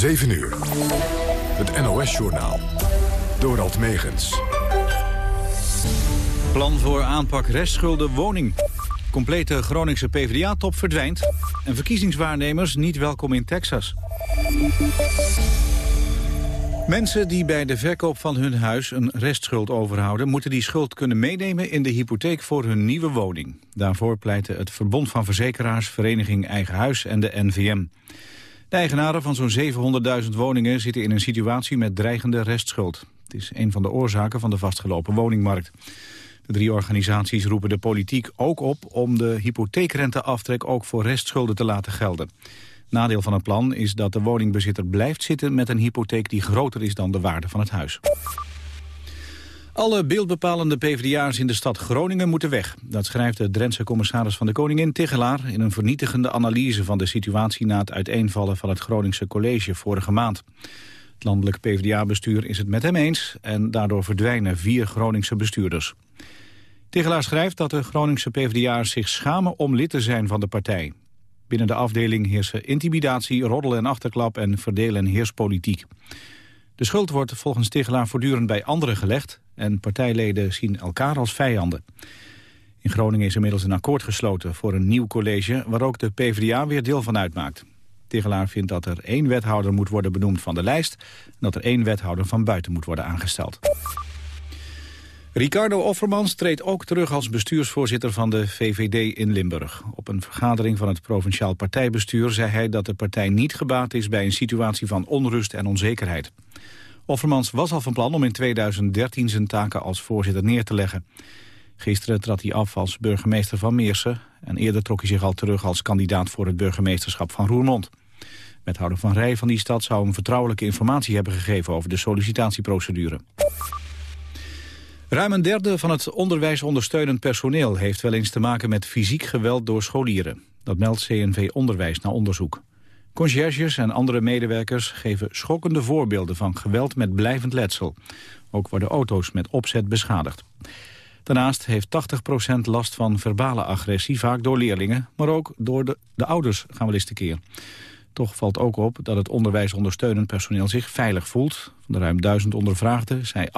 7 uur. Het NOS-journaal. Dorald Megens. Plan voor aanpak restschulden woning. Complete Groningse PvdA-top verdwijnt. En verkiezingswaarnemers niet welkom in Texas. Mensen die bij de verkoop van hun huis een restschuld overhouden... moeten die schuld kunnen meenemen in de hypotheek voor hun nieuwe woning. Daarvoor pleiten het Verbond van Verzekeraars, Vereniging Eigen Huis en de NVM. De eigenaren van zo'n 700.000 woningen zitten in een situatie met dreigende restschuld. Het is een van de oorzaken van de vastgelopen woningmarkt. De drie organisaties roepen de politiek ook op om de hypotheekrenteaftrek ook voor restschulden te laten gelden. Nadeel van het plan is dat de woningbezitter blijft zitten met een hypotheek die groter is dan de waarde van het huis. Alle beeldbepalende PvdA's in de stad Groningen moeten weg. Dat schrijft de Drentse commissaris van de Koningin Tigelaar... in een vernietigende analyse van de situatie na het uiteenvallen van het Groningse college vorige maand. Het landelijk PvdA-bestuur is het met hem eens... en daardoor verdwijnen vier Groningse bestuurders. Tigelaar schrijft dat de Groningse PvdA's zich schamen om lid te zijn van de partij. Binnen de afdeling heersen intimidatie, roddel en achterklap en verdelen en heerspolitiek. De schuld wordt volgens Tigelaar voortdurend bij anderen gelegd... en partijleden zien elkaar als vijanden. In Groningen is inmiddels een akkoord gesloten voor een nieuw college... waar ook de PvdA weer deel van uitmaakt. Tigelaar vindt dat er één wethouder moet worden benoemd van de lijst... en dat er één wethouder van buiten moet worden aangesteld. Ricardo Offermans treedt ook terug als bestuursvoorzitter van de VVD in Limburg. Op een vergadering van het provinciaal partijbestuur zei hij dat de partij niet gebaat is bij een situatie van onrust en onzekerheid. Offermans was al van plan om in 2013 zijn taken als voorzitter neer te leggen. Gisteren trad hij af als burgemeester van Meersen... en eerder trok hij zich al terug als kandidaat voor het burgemeesterschap van Roermond. Wethouder Van Rij van die stad zou hem vertrouwelijke informatie hebben gegeven... over de sollicitatieprocedure. Ruim een derde van het onderwijsondersteunend personeel... heeft wel eens te maken met fysiek geweld door scholieren. Dat meldt CNV Onderwijs na onderzoek. Conciërges en andere medewerkers geven schokkende voorbeelden van geweld met blijvend letsel. Ook worden auto's met opzet beschadigd. Daarnaast heeft 80% last van verbale agressie, vaak door leerlingen, maar ook door de, de ouders gaan wel eens tekeer. Toch valt ook op dat het onderwijsondersteunend personeel zich veilig voelt. Van de ruim duizend ondervraagden zei 88%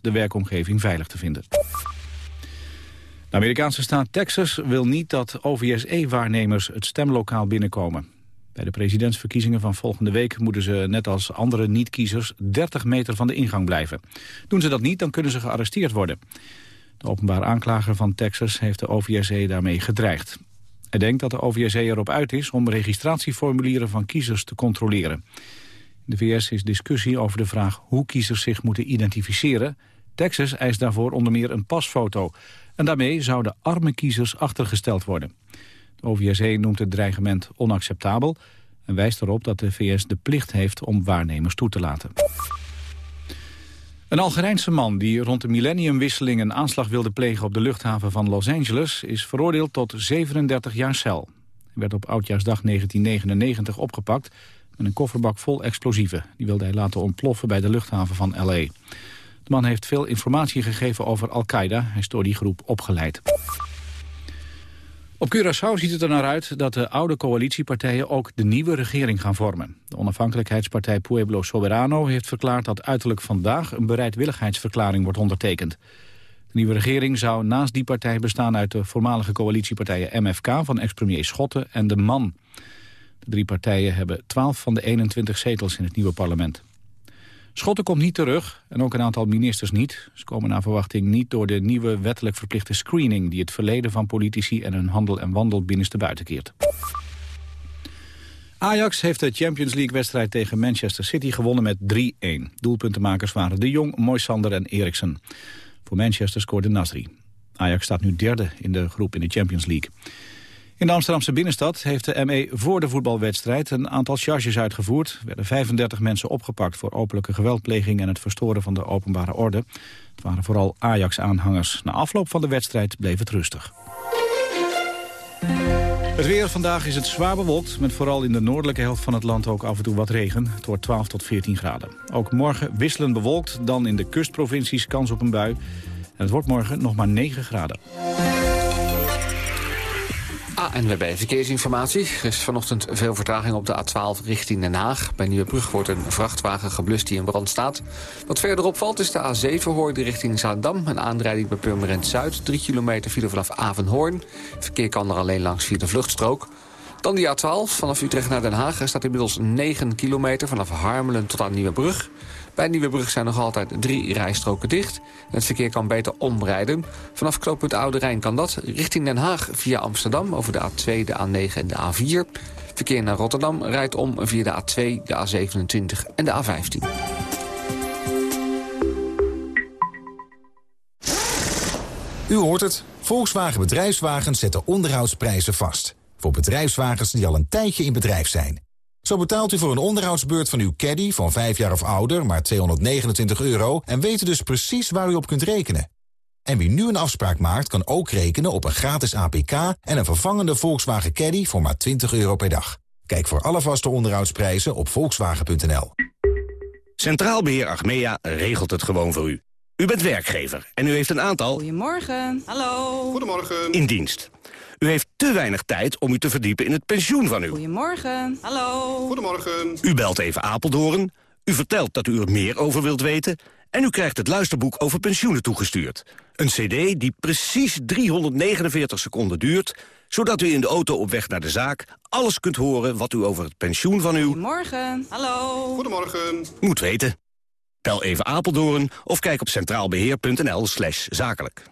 de werkomgeving veilig te vinden. De Amerikaanse staat Texas wil niet dat OVSE-waarnemers het stemlokaal binnenkomen. Bij de presidentsverkiezingen van volgende week moeten ze, net als andere niet-kiezers, 30 meter van de ingang blijven. Doen ze dat niet, dan kunnen ze gearresteerd worden. De openbaar aanklager van Texas heeft de OVSE daarmee gedreigd. Hij denkt dat de OVSE erop uit is om registratieformulieren van kiezers te controleren. In de VS is discussie over de vraag hoe kiezers zich moeten identificeren. Texas eist daarvoor onder meer een pasfoto. En daarmee zouden arme kiezers achtergesteld worden. De OVSE noemt het dreigement onacceptabel... en wijst erop dat de VS de plicht heeft om waarnemers toe te laten. Een Algerijnse man die rond de millenniumwisseling een aanslag wilde plegen op de luchthaven van Los Angeles is veroordeeld tot 37 jaar cel. Hij werd op Oudjaarsdag 1999 opgepakt met een kofferbak vol explosieven. Die wilde hij laten ontploffen bij de luchthaven van L.A. De man heeft veel informatie gegeven over Al-Qaeda. Hij is door die groep opgeleid. Op Curaçao ziet het er naar uit dat de oude coalitiepartijen ook de nieuwe regering gaan vormen. Onafhankelijkheidspartij Pueblo Soberano heeft verklaard dat uiterlijk vandaag een bereidwilligheidsverklaring wordt ondertekend. De nieuwe regering zou naast die partij bestaan uit de voormalige coalitiepartijen MFK van ex-premier Schotten en De Man. De drie partijen hebben 12 van de 21 zetels in het nieuwe parlement. Schotten komt niet terug en ook een aantal ministers niet. Ze komen naar verwachting niet door de nieuwe wettelijk verplichte screening... die het verleden van politici en hun handel en wandel binnenste buiten keert. Ajax heeft de Champions League-wedstrijd tegen Manchester City gewonnen met 3-1. Doelpuntenmakers waren De Jong, Moisander en Eriksen. Voor Manchester scoorde Nasri. Ajax staat nu derde in de groep in de Champions League. In de Amsterdamse binnenstad heeft de ME voor de voetbalwedstrijd een aantal charges uitgevoerd. Er werden 35 mensen opgepakt voor openlijke geweldpleging en het verstoren van de openbare orde. Het waren vooral Ajax-aanhangers. Na afloop van de wedstrijd bleef het rustig. Het weer vandaag is het zwaar bewolkt, met vooral in de noordelijke helft van het land ook af en toe wat regen. Het wordt 12 tot 14 graden. Ook morgen wisselend bewolkt, dan in de kustprovincies kans op een bui. En het wordt morgen nog maar 9 graden. ANWB Verkeersinformatie. Er is vanochtend veel vertraging op de A12 richting Den Haag. Bij Nieuwebrug wordt een vrachtwagen geblust die in brand staat. Wat verderop valt is de A7 hoorde richting Zaandam. Een aanrijding bij Purmerend Zuid. 3 kilometer file vanaf Avenhoorn. verkeer kan er alleen langs via de vluchtstrook. Dan die A12 vanaf Utrecht naar Den Haag. Er staat inmiddels 9 kilometer vanaf Harmelen tot aan Nieuwebrug. Bij Nieuwebrug zijn nog altijd drie rijstroken dicht. Het verkeer kan beter omrijden. Vanaf knooppunt Oude Rijn kan dat. Richting Den Haag via Amsterdam over de A2, de A9 en de A4. Verkeer naar Rotterdam rijdt om via de A2, de A27 en de A15. U hoort het. Volkswagen Bedrijfswagens zetten onderhoudsprijzen vast. Voor bedrijfswagens die al een tijdje in bedrijf zijn. Zo betaalt u voor een onderhoudsbeurt van uw caddy van 5 jaar of ouder maar 229 euro... en weet dus precies waar u op kunt rekenen. En wie nu een afspraak maakt, kan ook rekenen op een gratis APK... en een vervangende Volkswagen Caddy voor maar 20 euro per dag. Kijk voor alle vaste onderhoudsprijzen op volkswagen.nl. Centraal Beheer Achmea regelt het gewoon voor u. U bent werkgever en u heeft een aantal... Goedemorgen. Hallo. Goedemorgen. ...in dienst. U heeft te weinig tijd om u te verdiepen in het pensioen van u. Goedemorgen. Hallo. Goedemorgen. U belt even Apeldoorn, u vertelt dat u er meer over wilt weten... en u krijgt het luisterboek over pensioenen toegestuurd. Een cd die precies 349 seconden duurt... zodat u in de auto op weg naar de zaak alles kunt horen... wat u over het pensioen van uw... Goedemorgen. Hallo. Goedemorgen. Moet weten. Bel even Apeldoorn of kijk op centraalbeheer.nl slash zakelijk.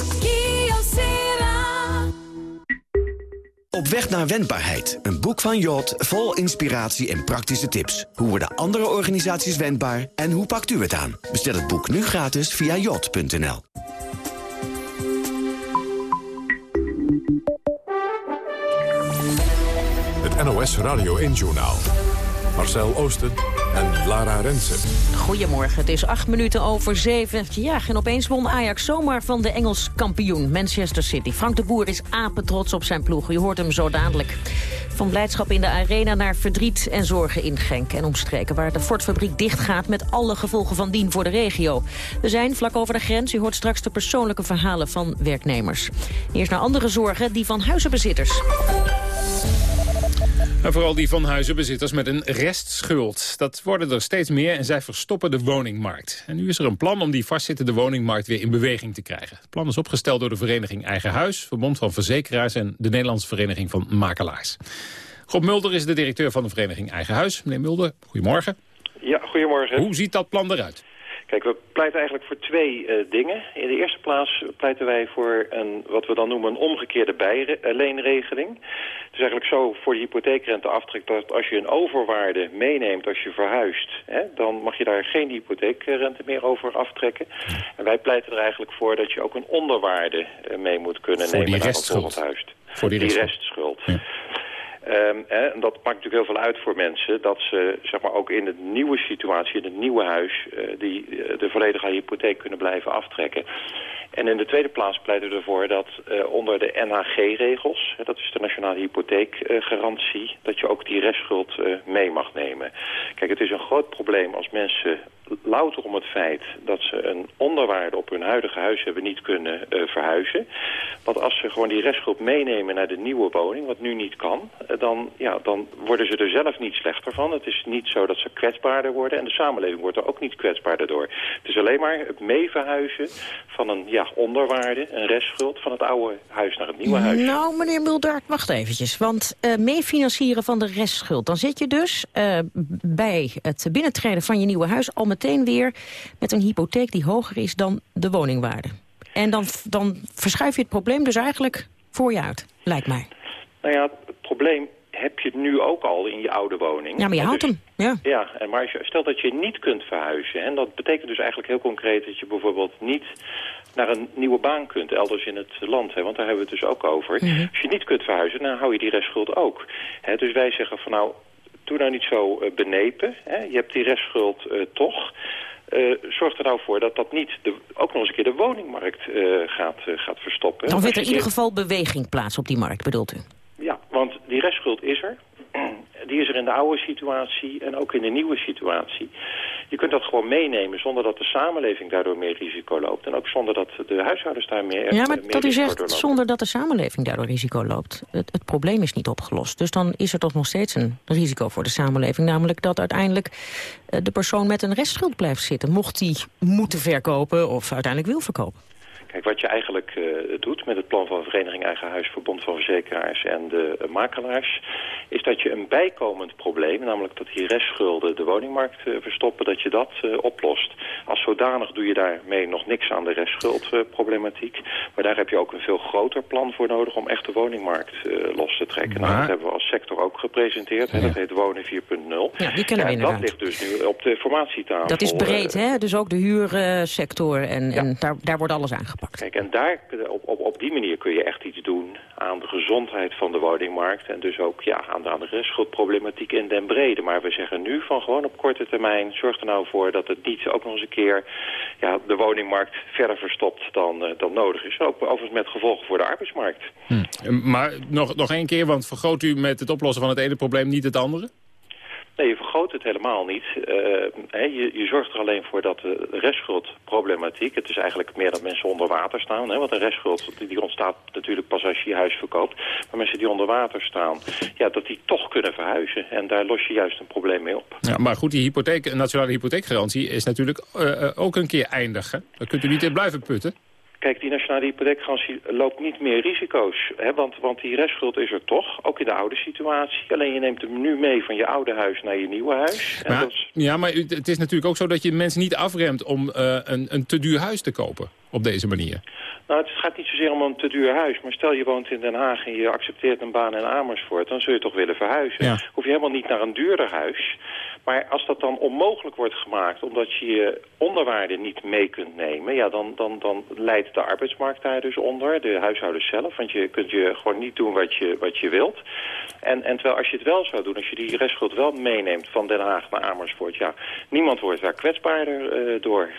Op weg naar wendbaarheid. Een boek van Jot vol inspiratie en praktische tips. Hoe worden andere organisaties wendbaar en hoe pakt u het aan? Bestel het boek nu gratis via jot.nl. Het NOS Radio 1 Journaal. Marcel Oosten en Lara Rensen. Goedemorgen, het is acht minuten over zeven. Ja, en opeens won Ajax zomaar van de Engels kampioen Manchester City. Frank de Boer is apetrots op zijn ploeg. Je hoort hem zo dadelijk. Van blijdschap in de arena naar verdriet en zorgen in Genk en omstreken... waar de Ford-fabriek dichtgaat met alle gevolgen van dien voor de regio. We zijn vlak over de grens. U hoort straks de persoonlijke verhalen van werknemers. Eerst naar andere zorgen, die van huizenbezitters. En vooral die van huizenbezitters met een restschuld. Dat worden er steeds meer en zij verstoppen de woningmarkt. En nu is er een plan om die vastzittende woningmarkt weer in beweging te krijgen. Het plan is opgesteld door de vereniging Eigen Huis... Verbond van Verzekeraars en de Nederlandse Vereniging van Makelaars. Rob Mulder is de directeur van de vereniging Eigen Huis. Meneer Mulder, goedemorgen. Ja, goedemorgen. Hoe ziet dat plan eruit? Kijk, we pleiten eigenlijk voor twee uh, dingen. In de eerste plaats pleiten wij voor een, wat we dan noemen een omgekeerde bijleenregeling. Het is eigenlijk zo voor de hypotheekrenteaftrek dat als je een overwaarde meeneemt als je verhuist, hè, dan mag je daar geen hypotheekrente meer over aftrekken. En wij pleiten er eigenlijk voor dat je ook een onderwaarde uh, mee moet kunnen voor nemen die restschuld. huist. Voor die, die restschuld. restschuld. Ja. Hè, en dat maakt natuurlijk heel veel uit voor mensen... dat ze zeg maar, ook in de nieuwe situatie, in het nieuwe huis... Uh, die, uh, de volledige hypotheek kunnen blijven aftrekken. En in de tweede plaats pleiten we ervoor dat uh, onder de NHG-regels... dat is de Nationale Hypotheekgarantie... dat je ook die restschuld mee mag nemen. Kijk, het is een groot probleem als mensen louter om het feit dat ze een onderwaarde op hun huidige huis hebben niet kunnen verhuizen. Want als ze gewoon die restgroep meenemen naar de nieuwe woning, wat nu niet kan, dan, ja, dan worden ze er zelf niet slechter van. Het is niet zo dat ze kwetsbaarder worden en de samenleving wordt er ook niet kwetsbaarder door. Het is alleen maar het meeverhuizen van een ja, onderwaarde, een restschuld van het oude huis naar het nieuwe huis. Nou, meneer Mulder, wacht eventjes. Want uh, meefinancieren van de restschuld, dan zit je dus bij het binnentreden van je nieuwe huis al meteen weer met een hypotheek die hoger is dan de woningwaarde. En dan, dan verschuif je het probleem dus eigenlijk voor je uit, lijkt mij. Nou ja, het probleem heb je nu ook al in je oude woning. Ja, maar je houdt dus, hem. Ja, ja en maar als je, stel dat je niet kunt verhuizen. En dat betekent dus eigenlijk heel concreet dat je bijvoorbeeld niet naar een nieuwe baan kunt elders in het land. Hè, want daar hebben we het dus ook over. Mhm. Als je niet kunt verhuizen, dan hou je die restschuld ook. Hè, dus wij zeggen van nou, doe nou niet zo uh, benepen. Hè. Je hebt die restschuld uh, toch. Uh, zorg er nou voor dat dat niet de, ook nog eens een keer de woningmarkt gaat, gaat verstoppen. Dan vindt er in ieder geval beweging plaats op die markt, bedoelt u? Want die restschuld is er. Die is er in de oude situatie en ook in de nieuwe situatie. Je kunt dat gewoon meenemen zonder dat de samenleving daardoor meer risico loopt. En ook zonder dat de huishoudens daar meer Ja, maar meer dat u zegt zonder dat de samenleving daardoor risico loopt. Het, het probleem is niet opgelost. Dus dan is er toch nog steeds een risico voor de samenleving. Namelijk dat uiteindelijk uh, de persoon met een restschuld blijft zitten. Mocht die moeten verkopen of uiteindelijk wil verkopen. Kijk, wat je eigenlijk uh, doet met het plan van Vereniging Eigen Huis, Verbond van Verzekeraars en de uh, makelaars, is dat je een bijkomend probleem, namelijk dat die restschulden de woningmarkt uh, verstoppen, dat je dat oplost. Als zodanig doe je daarmee nog niks aan de restschuldproblematiek, maar daar heb je ook een veel groter plan voor nodig om echt de woningmarkt los te trekken. Maar... Nou, dat hebben we als sector ook gepresenteerd, ja. hè? dat heet Wonen 4.0. Ja, die kennen we en inderdaad. dat ligt dus nu op de formatietafel. Dat is breed, hè? Dus ook de huursector en, ja. en daar, daar wordt alles aangepakt. Kijk, en daar, op, op, op die manier kun je echt iets doen aan de gezondheid van de woningmarkt. En dus ook ja, aan de, aan de restschuldproblematiek in den brede. Maar we zeggen nu van gewoon op korte termijn, zorg er nou voor dat het niet ook nog eens een keer ja, de woningmarkt verder verstopt dan, uh, dan nodig is. Ook overigens met gevolgen voor de arbeidsmarkt. Hm. Maar nog, nog één keer, want vergroot u met het oplossen van het ene probleem niet het andere? Nee, je vergroot het helemaal niet. He, je, je, zorgt er alleen voor dat de restschuldproblematiek... het is eigenlijk meer dat mensen onder water staan. Hè, want een restschuld die ontstaat natuurlijk pas als je je huis verkoopt. Maar mensen die onder water staan, ja, dat die toch kunnen verhuizen. En daar los je juist een probleem mee op. Ja, maar goed, die hypotheek, nationale hypotheekgarantie is natuurlijk uh, ook een keer eindig. Hè? Daar kunt u niet in blijven putten. Kijk, die nationale hypotheekgarantie loopt niet meer risico's. Hè, want, want die restschuld is er toch, ook in de oude situatie. Alleen je neemt hem nu mee van je oude huis naar je nieuwe huis. Maar, is... Ja, maar het is natuurlijk ook zo dat je mensen niet afremt om uh, een, een te duur huis te kopen op deze manier. Nou, het gaat niet zozeer om een te duur huis. Maar stel je woont in Den Haag en je accepteert een baan in Amersfoort... dan zul je toch willen verhuizen. Ja. Hoef je helemaal niet naar een duurder huis. Maar als dat dan onmogelijk wordt gemaakt... omdat je je onderwaarde niet mee kunt nemen... ja, dan, dan, dan leidt de arbeidsmarkt daar dus onder. De huishoudens zelf. Want je kunt je gewoon niet doen wat je, wat je wilt. En, en terwijl als je het wel zou doen... als je die restschuld wel meeneemt van Den Haag naar Amersfoort... ja, niemand wordt daar kwetsbaarder uh, door.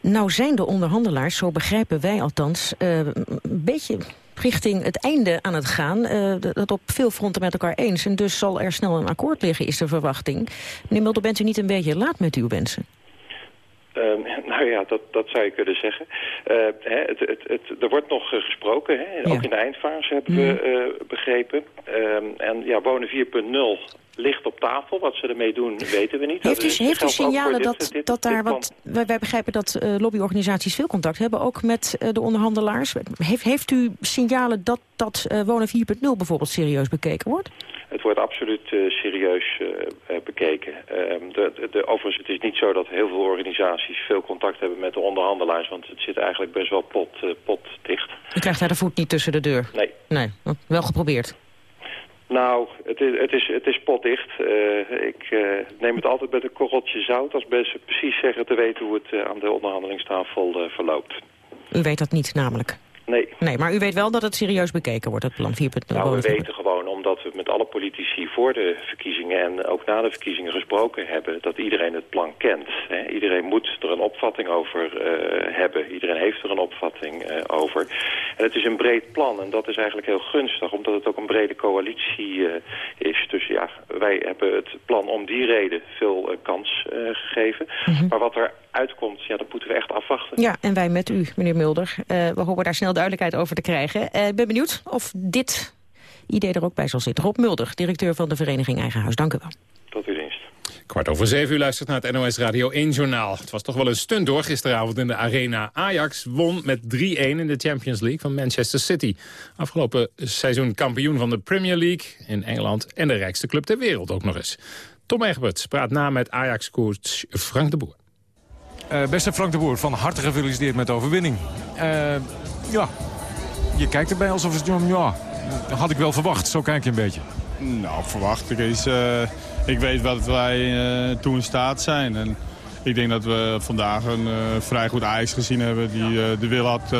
Nou zijn de onderhandelaars, zo begrijpen wij althans, uh, een beetje richting het einde aan het gaan. Uh, dat op veel fronten met elkaar eens. En dus zal er snel een akkoord liggen, is de verwachting. Meneer Mulder, bent u niet een beetje laat met uw wensen? Uh, nou ja, dat, dat zou je kunnen zeggen. Uh, hè, het, het, het, er wordt nog uh, gesproken, hè? ook in de eindfase hebben mm. we begrepen. Ehm, en ja, wonen 4.0 ligt op tafel. Wat ze ermee doen, weten we niet. Heeft u, heeft u signalen dat, dit, dit, dat daar wat... Wij, wij, begrijpen dat uh, lobbyorganisaties veel contact hebben, ook met de onderhandelaars. Heeft, heeft u signalen dat dat Wonen 4.0 bijvoorbeeld serieus bekeken wordt? Het wordt absoluut uh, serieus uh, bekeken. Uh, de, de, de, overigens, het is niet zo dat heel veel organisaties veel contact hebben met de onderhandelaars, want het zit eigenlijk best wel pot, potdicht. U krijgt daar de voet niet tussen de deur? Nee. Nee, wel geprobeerd. Nou, het is, het is, het is potdicht. Uh, ik uh, neem het altijd met een korreltje zout als mensen precies zeggen te weten hoe het uh, aan de onderhandelingstafel verloopt. U weet dat niet namelijk? Nee. Nee, maar u weet wel dat het serieus bekeken wordt, het plan 4.0. Nou, we weten gewoon, omdat we met alle politici voor de verkiezingen en ook na de verkiezingen gesproken hebben, dat iedereen het plan kent. Hè. Iedereen moet er een opvatting over uh, hebben. Iedereen heeft er een opvatting uh, over. En het is een breed plan en dat is eigenlijk heel gunstig, omdat het ook een brede coalitie uh, is. Dus ja, wij hebben het plan om die reden veel kans gegeven. Mm -hmm. Maar wat er uitkomt, ja, dat moeten we echt afwachten. Ja, en wij met u, meneer Mulder. we hopen daar snel duidelijkheid over te krijgen. Ik ben benieuwd of dit idee er ook bij zal zitten. Rob Mulder, directeur van de vereniging Eigen Huis. Dank u wel. Tot uw dienst. Kwart over zeven uur luistert naar het NOS Radio 1 Journaal. Het was toch wel een stunt door gisteravond in de Arena. Ajax won met 3-1 in de Champions League van Manchester City. Afgelopen seizoen kampioen van de Premier League in Engeland... en de rijkste club ter wereld ook nog eens. Tom Egberts praat na met Ajax-coach Frank de Boer. Uh, beste Frank de Boer, van harte gefeliciteerd met de overwinning. Uh, ja, je kijkt erbij alsof het... Ja, had ik wel verwacht, zo kijk je een beetje. Nou, verwacht. Ik, is, uh, ik weet wat wij uh, toe in staat zijn. En ik denk dat we vandaag een uh, vrij goed ijs gezien hebben... die de wil had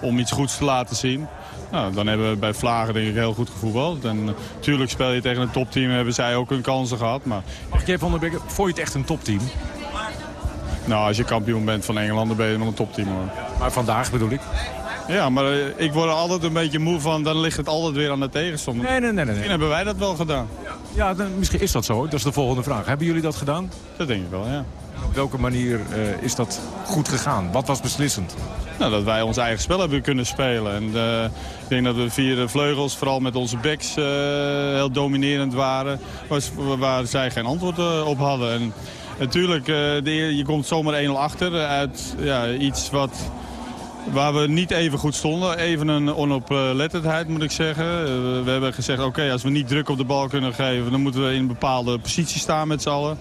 om iets goeds te laten zien. Nou, dan hebben we bij Vlagen denk ik heel goed gevoetbald. En natuurlijk speel je tegen een topteam, hebben zij ook hun kansen gehad. Maar... Mag van der Beek, vond je het echt een topteam? Nou, als je kampioen bent van Engeland, dan ben je nog een topteam hoor. Maar vandaag bedoel ik? Ja, maar eh, ik word er altijd een beetje moe van, dan ligt het altijd weer aan de tegenstander. Nee, nee, nee. nee. Misschien hebben wij dat wel gedaan. Ja, dan, misschien is dat zo. Dat is de volgende vraag. Hebben jullie dat gedaan? Dat denk ik wel, ja. Op welke manier uh, is dat goed gegaan? Wat was beslissend? Nou, dat wij ons eigen spel hebben kunnen spelen. En uh, ik denk dat we via de vleugels, vooral met onze backs, uh, heel dominerend waren. Was, waar zij geen antwoord op hadden. En natuurlijk, de, je komt zomaar 1-0 achter uit ja, iets wat Waar we niet even goed stonden. Even een onoplettendheid moet ik zeggen. Eh, we hebben gezegd, oké, als we niet druk op de bal kunnen geven... dan moeten we in een bepaalde positie staan met z'n allen.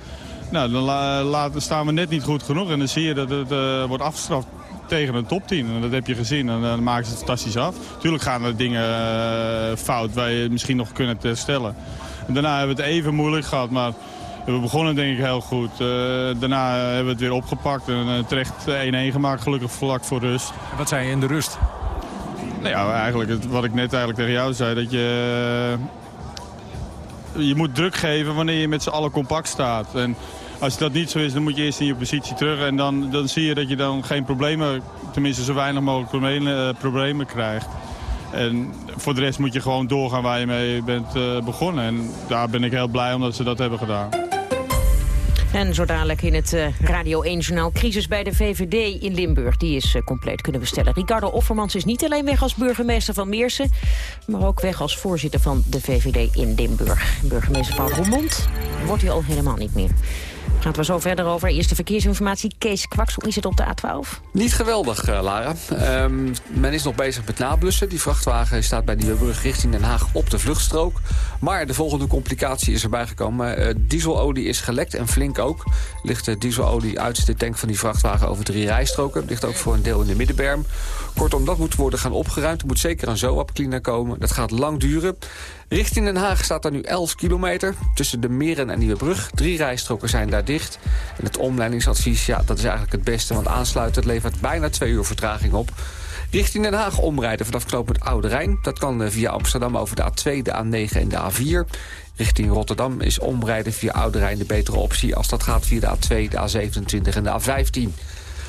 Nou, dan laten, staan we net niet goed genoeg. En dan zie je dat het uh, wordt afgestraft tegen een topteam. En dat heb je gezien. En dan maken ze het fantastisch af. Tuurlijk gaan er dingen uh, fout waar je misschien nog kunnen herstellen. En daarna hebben we het even moeilijk gehad. Maar we begonnen denk ik heel goed. Uh, daarna hebben we het weer opgepakt en uh, terecht 1-1 gemaakt, gelukkig vlak voor rust. En wat zei je in de rust? Nou ja, eigenlijk het, wat ik net eigenlijk tegen jou zei, dat je... je moet druk geven wanneer je met z'n allen compact staat. En als dat niet zo is, dan moet je eerst in je positie terug. En dan, dan zie je dat je dan geen problemen, tenminste zo weinig mogelijk problemen, problemen krijgt. En voor de rest moet je gewoon doorgaan waar je mee bent begonnen. En daar ben ik heel blij omdat ze dat hebben gedaan. En zo dadelijk in het uh, Radio 1-journaal crisis bij de VVD in Limburg. Die is uh, compleet, kunnen we stellen. Ricardo Offermans is niet alleen weg als burgemeester van Meersen... maar ook weg als voorzitter van de VVD in Limburg. Burgemeester van Roermond wordt hij al helemaal niet meer. Gaan we zo verder over. Eerste verkeersinformatie. Kees Kwaks, hoe is het op de A12? Niet geweldig, uh, Lara. Um, men is nog bezig met nablussen. Die vrachtwagen staat bij Nieuwebrug richting Den Haag op de vluchtstrook. Maar de volgende complicatie is erbij gekomen. Uh, dieselolie is gelekt en flink ook. Ligt de dieselolie uit de tank van die vrachtwagen over drie rijstroken. Ligt ook voor een deel in de middenberm. Kortom, dat moet worden gaan opgeruimd. Er moet zeker een zoap cleaner komen. Dat gaat lang duren. Richting Den Haag staat er nu 11 kilometer. Tussen de Meren en Nieuwebrug. Drie rijstroken zijn daar dicht. En het omleidingsadvies, ja, dat is eigenlijk het beste. Want aansluiten levert bijna twee uur vertraging op. Richting Den Haag omrijden vanaf knooppunt Oude Rijn. Dat kan eh, via Amsterdam over de A2, de A9 en de A4. Richting Rotterdam is omrijden via Oude Rijn de betere optie... als dat gaat via de A2, de A27 en de A15.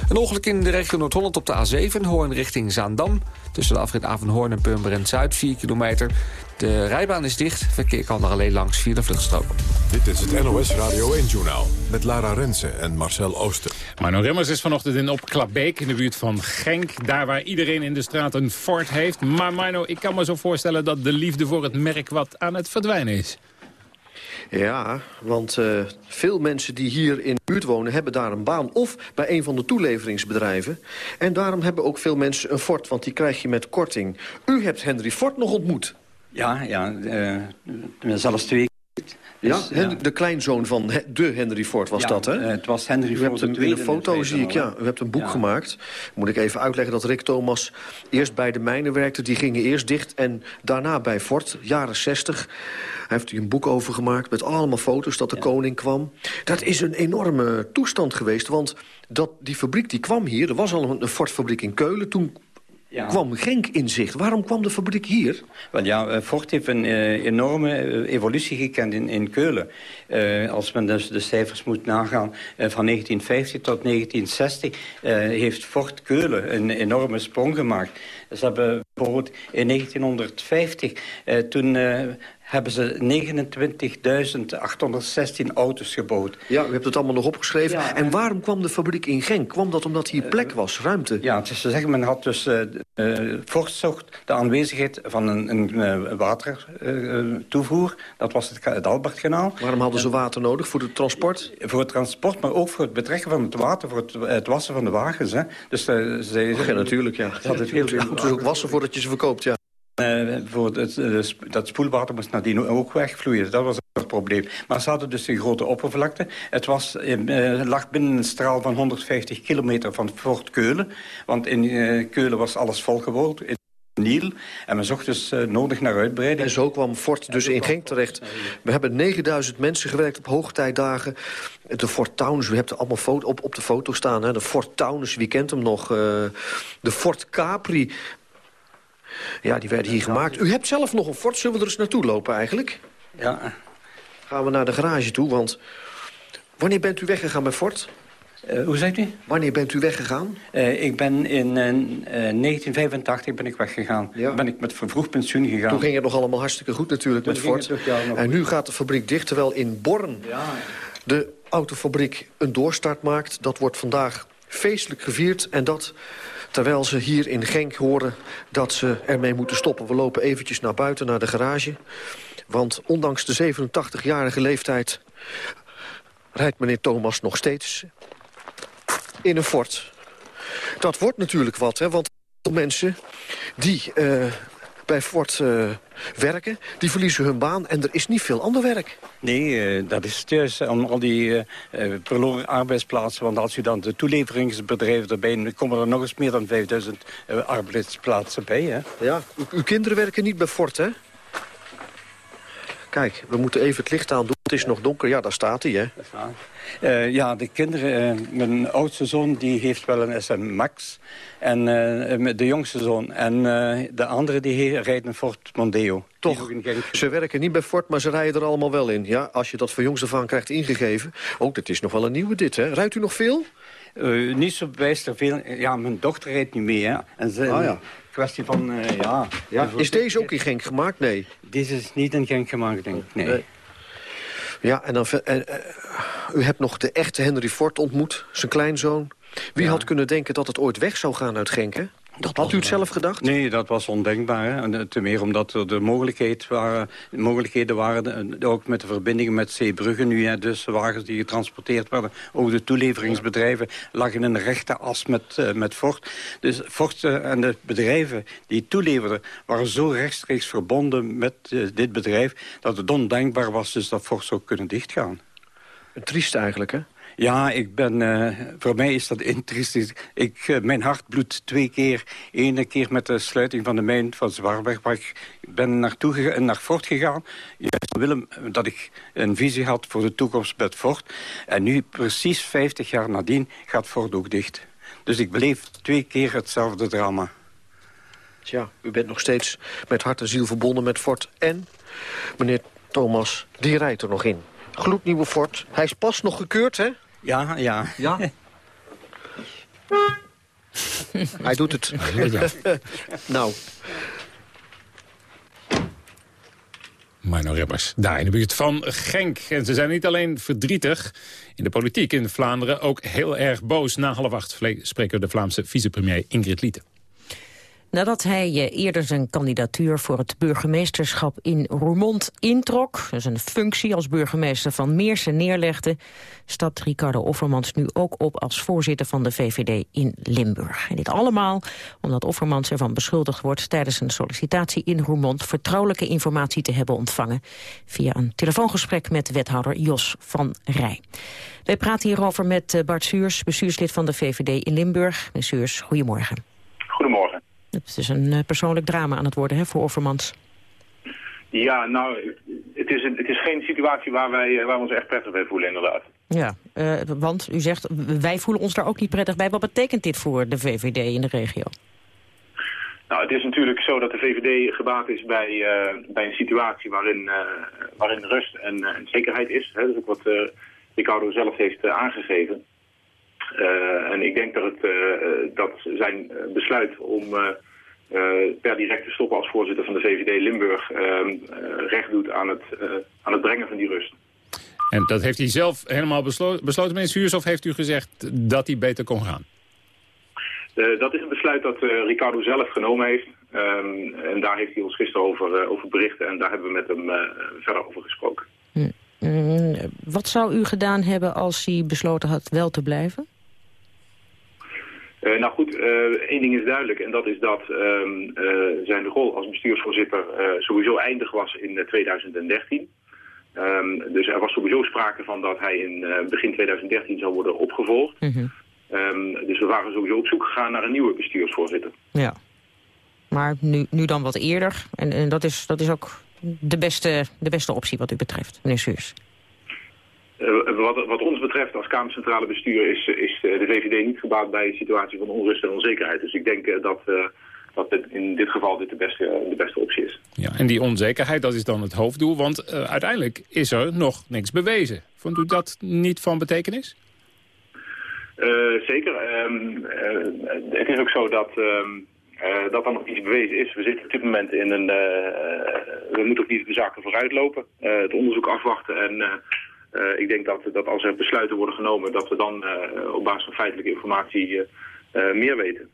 Een ongeluk in de regio Noord-Holland op de A7, Hoorn richting Zaandam. Tussen de afrit Avenhoorn en Purmerend Zuid, 4 kilometer. De rijbaan is dicht, verkeer kan er alleen langs via de vluchtstrook. Dit is het NOS Radio 1-journaal met Lara Rensen en Marcel Ooster. Mano Remmers is vanochtend in Opklapbeek in de buurt van Genk. Daar waar iedereen in de straat een fort heeft. Maar Mino, ik kan me zo voorstellen dat de liefde voor het merk wat aan het verdwijnen is. Ja, want uh, veel mensen die hier in de buurt wonen... hebben daar een baan of bij een van de toeleveringsbedrijven. En daarom hebben ook veel mensen een Ford, want die krijg je met korting. U hebt Henry Ford nog ontmoet. Ja, ja uh, zelfs twee dus, ja, de kleinzoon van de Henry Ford was dat, hè? Uh, het was Henry Ford. U hebt een, in een foto zie ik, ja. U hebt een boek ja. gemaakt. Moet ik even uitleggen dat Rick Thomas eerst bij de mijnen werkte. Die gingen eerst dicht en daarna bij Ford, jaren 60. Hij heeft hij een boek over gemaakt met allemaal foto's dat de ja. koning kwam. Dat is een enorme toestand geweest, want dat, die fabriek die kwam hier. Er was al een Ford-fabriek in Keulen. Toen kwam Genk in zicht. Waarom kwam de fabriek hier? Wel ja, eh, Ford heeft een uh, enorme uh, evolutie gekend in, in Keulen. Uh, als men dus de cijfers moet nagaan van 1950 tot 1960... heeft Ford Keulen een enorme sprong gemaakt. Ze hebben bijvoorbeeld in 1950, toen hebben ze 29.816 auto's gebouwd. Ja, u hebt het allemaal nog opgeschreven. en waarom kwam de fabriek in Genk? Kwam dat omdat hier plek was, ruimte? Ja, het is te zeggen, men had dus... Uh, uh, zocht de aanwezigheid van een, een uh, watertoevoer. dat was het, het Albertkanaal. Waarom hadden ze water nodig? Voor het transport? Voor het transport, maar ook voor het betrekken van het water... voor het, het wassen van de wagens. Hè. Dus, ze, ja, natuurlijk, ja. Ze hadden veel, veel, ook wassen voordat je ze verkoopt, ja. Uh, voor het, uh, dat spoelwater moest nadien ook wegvloeien. Dat was het probleem. Maar ze hadden dus een grote oppervlakte. Het was, uh, lag binnen een straal van 150 kilometer van Fort Keulen. Want in Keulen was alles volgewoond. In Niel. En men zocht dus nodig naar uitbreiding. En zo kwam Fort dus in Genk terecht. We hebben 9000 mensen gewerkt op hoogtijdagen. De Fort Taunus, u hebt er allemaal foto, op, op de foto staan. Hè? De Fort Taunus, wie kent hem nog? de Fort Capri, ja, die werden hier gemaakt. U hebt zelf nog een Ford. Zullen we er eens naartoe lopen eigenlijk? Ja. Gaan we naar de garage toe, want... Wanneer bent u weggegaan bij Ford? Uh, hoe zegt u? Wanneer bent u weggegaan? Uh, ik ben in uh, 1985 ben ik weggegaan. Ja. Ben ik met vervroegd pensioen gegaan. Toen ging het nog allemaal hartstikke goed natuurlijk Toen met Ford. en nu gaat de fabriek dicht, terwijl in Born ja. de autofabriek een doorstart maakt. Dat wordt vandaag feestelijk gevierd en dat Terwijl ze hier in Genk horen dat ze ermee moeten stoppen. We lopen eventjes naar buiten, naar de garage. Want ondanks de 87-jarige leeftijd rijdt meneer Thomas nog steeds in een fort. Dat wordt natuurlijk wat, hè, want mensen die uh, bij Ford uh, werken, die verliezen hun baan en er is niet veel ander werk. Nee, uh, dat is juist om al die uh, verloren arbeidsplaatsen. Want als u dan de toeleveringsbedrijven erbij... komen er nog eens meer dan 5000 arbeidsplaatsen bij. Hè? Ja, uw kinderen werken niet bij Ford, hè? Kijk, we moeten even het licht aan doen. Het is nog donker. Ja, daar staat hij, hè? Uh, ja, de kinderen... Uh, mijn oudste zoon die heeft wel een SM Max. En uh, de jongste zoon. En de andere die rijdt een Ford Mondeo. Toch, ze werken niet bij Ford, maar ze rijden er allemaal wel in. Ja, als je dat voor jongste van krijgt ingegeven. Ook, oh, dat is nog wel een nieuwe dit, hè? Rijdt u nog veel? Niet zo bijster veel. Ja, mijn dochter rijdt niet mee, hè. En ze, ah, ja kwestie van, ja... ja. Is deze ook in Genk gemaakt? Nee. Deze is niet in Genk gemaakt, denk ik. Nee. Ja, en dan... Uh, u hebt nog de echte Henry Ford ontmoet, zijn kleinzoon. Wie had kunnen denken dat het ooit weg zou gaan uit Genk, hè? Dat Had u het zelf gedacht? Nee, dat was ondenkbaar. Hè? En eh, ten meer omdat er de mogelijkheid waren, mogelijkheden waren... ook met de verbindingen met Zeebrugge nu, hè, dus wagens die getransporteerd werden. Ook de toeleveringsbedrijven lagen in de rechte as met, uh, met Ford. Dus Ford uh, en de bedrijven die toeleverden... waren zo rechtstreeks verbonden met uh, dit bedrijf... dat het ondenkbaar was dus dat Ford zou kunnen dichtgaan. Triest eigenlijk, hè? Ja, ik ben, uh, voor mij is dat interessant. Ik, uh, mijn hart bloedt twee keer. Ene keer met de sluiting van de mijn van Zwarberg. Waar ik ben naartoe naar Fort gegaan. Juist Willem, dat ik een visie had voor de toekomst met Fort. En nu, precies 50 jaar nadien, gaat Fort ook dicht. Dus ik beleef twee keer hetzelfde drama. Tja, u bent nog steeds met hart en ziel verbonden met Fort. En meneer Thomas, die rijdt er nog in. Gloednieuwe Fort. Hij is pas nog gekeurd, hè? Ja, ja. Ja? Hij doet het. nou. Mino Rebbers, daar in de buurt van Genk. En ze zijn niet alleen verdrietig in de politiek in Vlaanderen... ook heel erg boos. Na half acht spreken de Vlaamse vicepremier Ingrid Lieten. Nadat hij eerder zijn kandidatuur voor het burgemeesterschap in Roermond introk, dus een functie als burgemeester van Meersen neerlegde, stapt Ricardo Offermans nu ook op als voorzitter van de VVD in Limburg. En dit allemaal omdat Offermans ervan beschuldigd wordt tijdens een sollicitatie in Roermond vertrouwelijke informatie te hebben ontvangen via een telefoongesprek met wethouder Jos van Rij. Wij praten hierover met eh, Bart Suurs, bestuurslid van de VVD in Limburg. Meneer Suurs, goedemorgen. Het is een uh, persoonlijk drama aan het worden hè, voor Offermans. Ja, nou, het is, een, het is geen situatie waar wij, eh, waar we ons echt prettig bij voelen, inderdaad. Ja, uh, want u zegt, wij voelen ons daar ook niet prettig bij. Wat betekent dit voor de VVD in de regio? Nou, het is natuurlijk zo dat de VVD gebaat is bij, eh, bij een situatie waarin, eh, waarin rust en, eh, en zekerheid is. Hè? Dat is ook wat Ricardo zelf heeft aangegeven. En ik denk dat, het, dat zijn besluit om per direct te stoppen als voorzitter van de VVD Limburg recht doet aan het, aan het brengen van die rust. En dat heeft hij zelf helemaal besloten, besloten meneer Suurs, of heeft u gezegd dat hij beter kon gaan? Uh, dat is een besluit dat uh, Ricardo zelf genomen heeft. Um, en daar heeft hij ons gisteren over, uh, over berichten en daar hebben we met hem verder over gesproken. Mm. Mm, wat zou u gedaan hebben als hij besloten had wel te blijven? Nou goed, één ding is duidelijk en dat is dat ehm, zijn rol als bestuursvoorzitter sowieso eindig was in 2013. Um, dus er was sowieso sprake van dat hij in begin 2013 zou worden opgevolgd. Mm -hmm. Um, dus we waren sowieso op zoek gegaan naar een nieuwe bestuursvoorzitter. Ja, maar nu, nu dan wat eerder. En, en dat, is, dat is ook de beste, de beste optie wat u betreft, meneer Suurs. Uh, wat, wat, ons betreft als Kamercentrale Bestuur is, is de VVD niet gebaat bij een situatie van onrust en onzekerheid. Dus ik denk uh, dat, uh, dat dit, in dit geval dit de beste, de beste optie is. Ja, en die onzekerheid, dat is dan het hoofddoel, want uiteindelijk is er nog niks bewezen. Vond u dat niet van betekenis? Uh, zeker. Um, uh, het is ook zo dat, um, uh, dat er nog iets bewezen is. We zitten op dit moment in een... we moeten ook niet de zaken vooruitlopen. het onderzoek afwachten. En ik denk dat, dat als er besluiten worden genomen... dat we dan op basis van feitelijke informatie meer weten.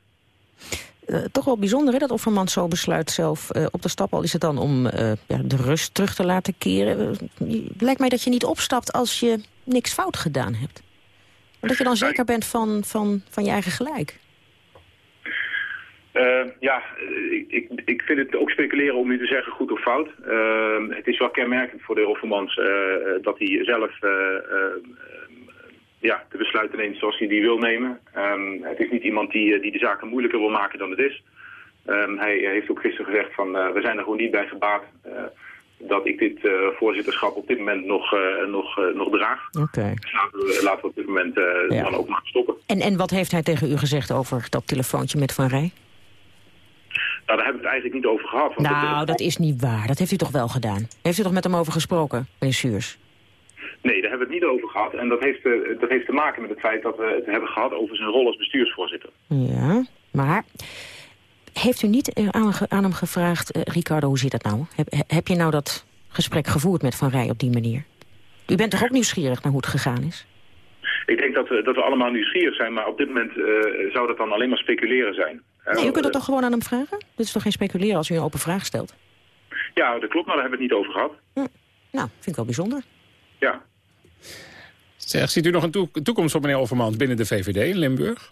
toch wel bijzonder hè, dat Offerman zo besluit zelf op de stap. Al is het dan om ja, de rust terug te laten keren. lijkt mij dat je niet opstapt als je niks fout gedaan hebt. Dat je dan zeker bent van, van, van je eigen gelijk. Uh, ja, ik, ik, ik vind het ook speculeren om nu te zeggen goed of fout. Uh, het is wel kenmerkend voor de heer Offermans uh, dat hij zelf ja, de besluiten neemt zoals hij die wil nemen. Um, het is niet iemand die, die de zaken moeilijker wil maken dan het is. Um, hij heeft ook gisteren gezegd van we zijn er gewoon niet bij gebaat dat ik dit uh, voorzitterschap op dit moment nog, uh, nog, uh, nog draag. Okay. Dus laten, we, laten we op dit moment ja. dan ook maar stoppen. En, en wat heeft hij tegen u gezegd over dat telefoontje met Van Rij? Nou, daar hebben we het eigenlijk niet over gehad. Want nou, het, dat is niet waar. Dat heeft u toch wel gedaan? Heeft u toch met hem over gesproken, meneer Suurs? Nee, daar hebben we het niet over gehad. En dat heeft, dat heeft te maken met het feit dat we het hebben gehad over zijn rol als bestuursvoorzitter. Ja, maar heeft u niet aan, aan hem gevraagd, uh, Ricardo, hoe zit dat nou? Heb, heb, je nou dat gesprek gevoerd met Van Rij op die manier? U bent toch ook nieuwsgierig naar hoe het gegaan is? Ik denk dat we, dat we allemaal nieuwsgierig zijn, maar op dit moment uh, zou dat dan alleen maar speculeren zijn. Nee, u kunt dat toch gewoon aan hem vragen? Dit is toch geen speculeren als u een open vraag stelt? Ja, dat klopt, maar daar hebben we het niet over gehad. Hm. Nou, vind ik wel bijzonder. Ja. Zeg, ziet u nog een to toekomst voor meneer Overmans binnen de VVD in Limburg?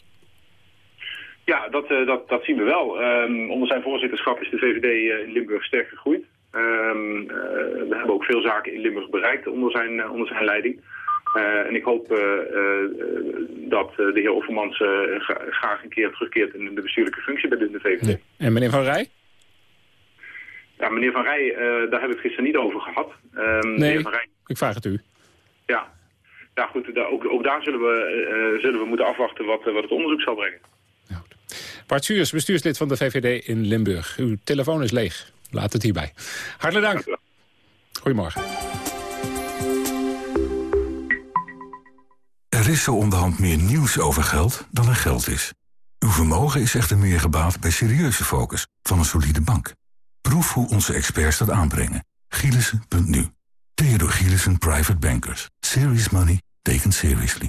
Ja, dat, uh, dat, dat zien we wel. Um, onder zijn voorzitterschap is de VVD uh, in Limburg sterk gegroeid. Um, uh, we hebben ook veel zaken in Limburg bereikt onder zijn, onder zijn leiding. En ik hoop dat de heer Offermans graag een keer terugkeert in de bestuurlijke functie bij de VVD. En meneer Van Rij? Ja, meneer Van Rij, daar hebben we het gisteren niet over gehad. Nee, Van Rij... ik vraag het u. Ja, ja goed, daar, ook, ook daar zullen we, zullen we moeten afwachten wat, wat het onderzoek zal brengen. Bart Suurs, bestuurslid van de VVD in Limburg. Uw telefoon is leeg. Laat het hierbij. Hartelijk dank. Goedemorgen. Er is zo onderhand meer nieuws over geld dan er geld is. Uw vermogen is echter meer gebaat bij serieuze focus van een solide bank. Proef hoe onze experts dat aanbrengen. Gielissen.nu. Theodor Gielissen Private Bankers. Serious money taken seriously.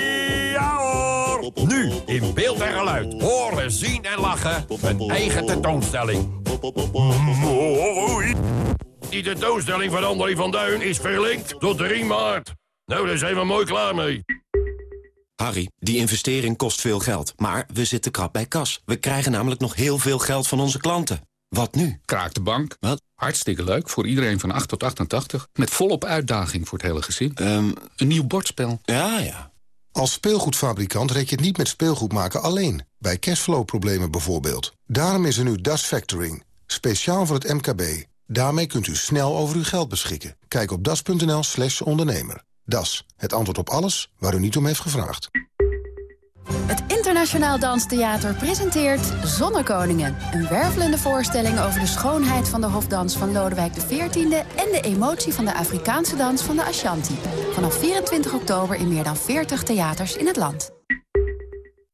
Nu in beeld en geluid. Horen, zien en lachen. Een eigen tentoonstelling. Mooi. Die tentoonstelling van André van Duin is verlinkt tot 3 maart. Nou, daar zijn we mooi klaar mee. Harry, die investering kost veel geld, maar we zitten krap bij kas. We krijgen namelijk nog heel veel geld van onze klanten. Wat nu? Kraakt de bank. Wat? Hartstikke leuk, voor iedereen van 8 tot 88. Met volop uitdaging voor het hele gezin. een nieuw bordspel. Ja, ja. Als speelgoedfabrikant rek je het niet met speelgoed maken alleen. Bij cashflow-problemen bijvoorbeeld. Daarom is er nu Das Factoring. Speciaal voor het MKB. Daarmee kunt u snel over uw geld beschikken. Kijk op das.nl slash ondernemer. Das, het antwoord op alles waar u niet om heeft gevraagd. Het Internationaal Danstheater presenteert Zonnekoningen. Een wervelende voorstelling over de schoonheid van de hofdans van Lodewijk XIV... en de emotie van de Afrikaanse dans van de Ashanti. Vanaf 24 oktober in meer dan 40 theaters in het land.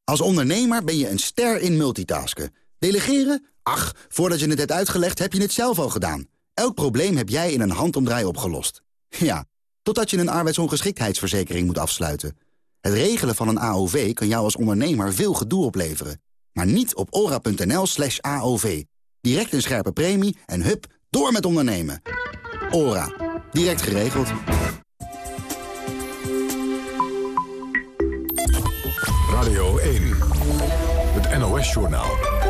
Als ondernemer ben je een ster in multitasken. Delegeren? Ach, voordat je het hebt uitgelegd heb je het zelf al gedaan. Elk probleem heb jij in een handomdraai opgelost. Ja, totdat je een arbeidsongeschiktheidsverzekering moet afsluiten... Het regelen van een AOV kan jou als ondernemer veel gedoe opleveren. Maar niet op ora.nl slash AOV. Direct een scherpe premie en hup, door met ondernemen. Ora. Direct geregeld. Radio 1. Het NOS-journaal.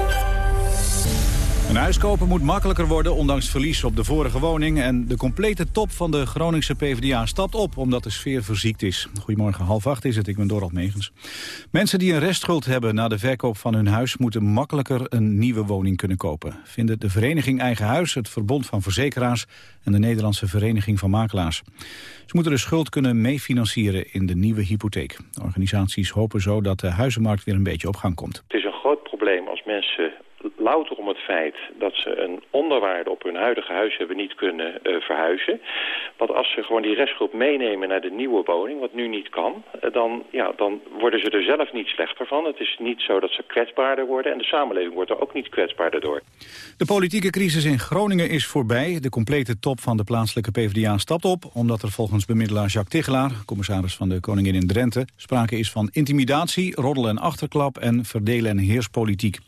Een huis kopen moet makkelijker worden, ondanks verlies op de vorige woning. En de complete top van de Groningse PvdA stapt op, omdat de sfeer verziekt is. Goedemorgen, half acht is het, ik ben Dorald Megens. Mensen die een restschuld hebben na de verkoop van hun huis... moeten makkelijker een nieuwe woning kunnen kopen. Vinden de vereniging Eigen Huis, het Verbond van Verzekeraars... en de Nederlandse Vereniging van Makelaars. Ze moeten de schuld kunnen meefinancieren in de nieuwe hypotheek. organisaties hopen zo dat de huizenmarkt weer een beetje op gang komt. Het is een groot probleem als mensen louter om het feit dat ze een onderwaarde op hun huidige huis hebben niet kunnen uh, verhuizen. Want als ze gewoon die restgroep meenemen naar de nieuwe woning, wat nu niet kan, uh, dan, ja, dan worden ze er zelf niet slechter van. Het is niet zo dat ze kwetsbaarder worden en de samenleving wordt er ook niet kwetsbaarder door. De politieke crisis in Groningen is voorbij. De complete top van de plaatselijke PvdA stapt op, omdat er volgens bemiddelaar Jacques Tichelaar, commissaris van de Koningin in Drenthe, sprake is van intimidatie, roddel en achterklap en verdelen en heerspolitiek.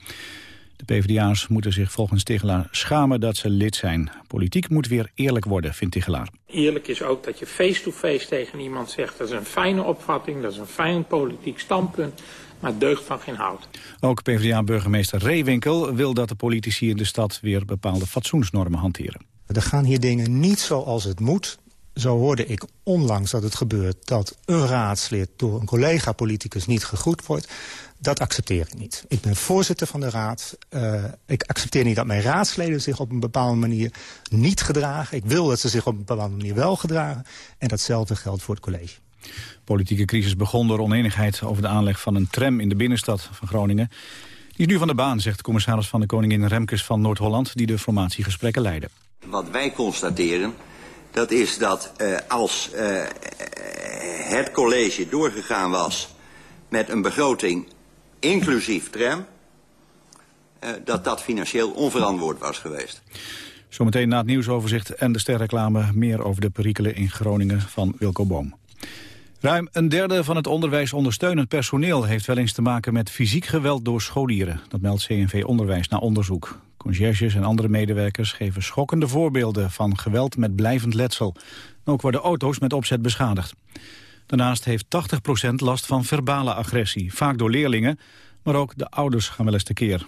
De PvdA's moeten zich volgens Tigelaar schamen dat ze lid zijn. Politiek moet weer eerlijk worden, vindt Tigelaar. Eerlijk is ook dat je face-to-face tegen iemand zegt... dat is een fijne opvatting, dat is een fijn politiek standpunt... maar deugt van geen hout. Ook PvdA-burgemeester Reewinkel wil dat de politici in de stad... weer bepaalde fatsoensnormen hanteren. Er gaan hier dingen niet zoals het moet. Zo hoorde ik onlangs dat het gebeurt dat een raadslid... door een collega-politicus niet gegroet wordt dat accepteer ik niet. Ik ben voorzitter van de raad. Uh, ik accepteer niet dat mijn raadsleden zich op een bepaalde manier niet gedragen. Ik wil dat ze zich op een bepaalde manier wel gedragen. En datzelfde geldt voor het college. Politieke crisis begon door oneenigheid over de aanleg van een tram in de binnenstad van Groningen. Die is nu van de baan, zegt de commissaris van de Koningin Remkes van Noord-Holland... die de formatiegesprekken leidde. Wat wij constateren, dat is dat uh, als uh, het college doorgegaan was met een begroting inclusief tram, uh, dat dat financieel onverantwoord was geweest. Zometeen na het nieuwsoverzicht en de sterreclame meer over de perikelen in Groningen van Wilco Boom. Ruim een derde van het onderwijsondersteunend personeel heeft wel eens te maken met fysiek geweld door scholieren. Dat meldt CNV Onderwijs na onderzoek. Conciërges en andere medewerkers geven schokkende voorbeelden van geweld met blijvend letsel. Ook worden auto's met opzet beschadigd. Daarnaast heeft 80% last van verbale agressie, vaak door leerlingen, maar ook de ouders gaan wel eens tekeer.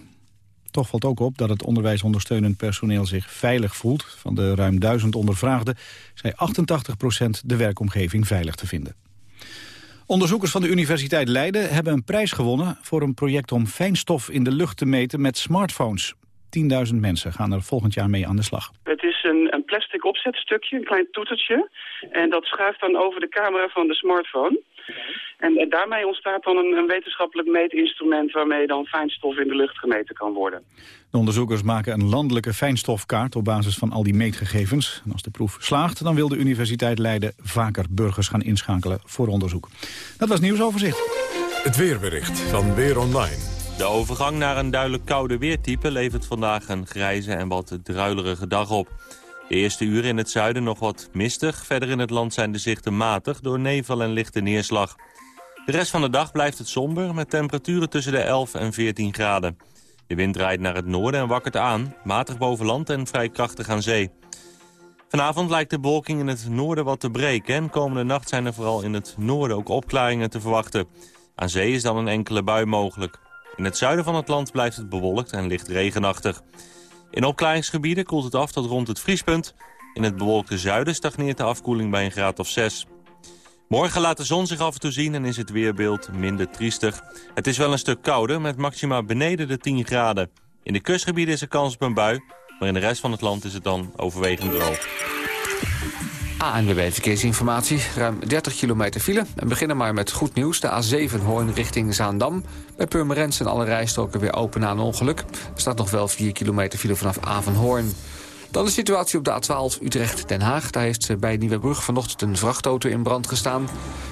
Toch valt ook op dat het onderwijsondersteunend personeel zich veilig voelt. Van de ruim duizend ondervraagden zei 88% de werkomgeving veilig te vinden. Onderzoekers van de Universiteit Leiden hebben een prijs gewonnen... voor een project om fijnstof in de lucht te meten met smartphones. 10.000 mensen gaan er volgend jaar mee aan de slag. Het is een, een plastic opzetstukje, een klein toetertje. En dat schuift dan over de camera van de smartphone. En, daarmee ontstaat dan een, een, wetenschappelijk meetinstrument... waarmee dan fijnstof in de lucht gemeten kan worden. De onderzoekers maken een landelijke fijnstofkaart... op basis van al die meetgegevens. En als de proef slaagt, dan wil de Universiteit Leiden... vaker burgers gaan inschakelen voor onderzoek. Dat was nieuwsoverzicht. Het weerbericht van Weer Online. De overgang naar een duidelijk koude weertype levert vandaag een grijze en wat druilerige dag op. Eerste uren in het zuiden nog wat mistig. Verder in het land zijn de zichten matig door nevel en lichte neerslag. De rest van de dag blijft het somber met temperaturen tussen de 11 en 14 graden. De wind draait naar het noorden en wakkert aan, matig boven land en vrij krachtig aan zee. Vanavond lijkt de bewolking in het noorden wat te breken... en komende nacht zijn er vooral in het noorden ook opklaringen te verwachten. Aan zee is dan een enkele bui mogelijk. In het zuiden van het land blijft het bewolkt en licht regenachtig. In opklaringsgebieden koelt het af tot rond het vriespunt. In het bewolkte zuiden stagneert de afkoeling bij een graad of 6. Morgen laat de zon zich af en toe zien en is het weerbeeld minder triestig. Het is wel een stuk kouder met maxima beneden de 10 graden. In de kustgebieden is er kans op een bui, maar in de rest van het land is het dan overwegend droog. ANWB Verkeersinformatie. Ruim 30 kilometer file. We beginnen maar met goed nieuws. De A7 Hoorn richting Zaandam. Bij Purmerend zijn alle rijstroken weer open na een ongeluk. Er staat nog wel 4 kilometer file vanaf Avenhoorn. Dan de situatie op de A12 Utrecht-Den Haag. Daar heeft bij Nieuwebrug vanochtend een vrachtauto in brand gestaan.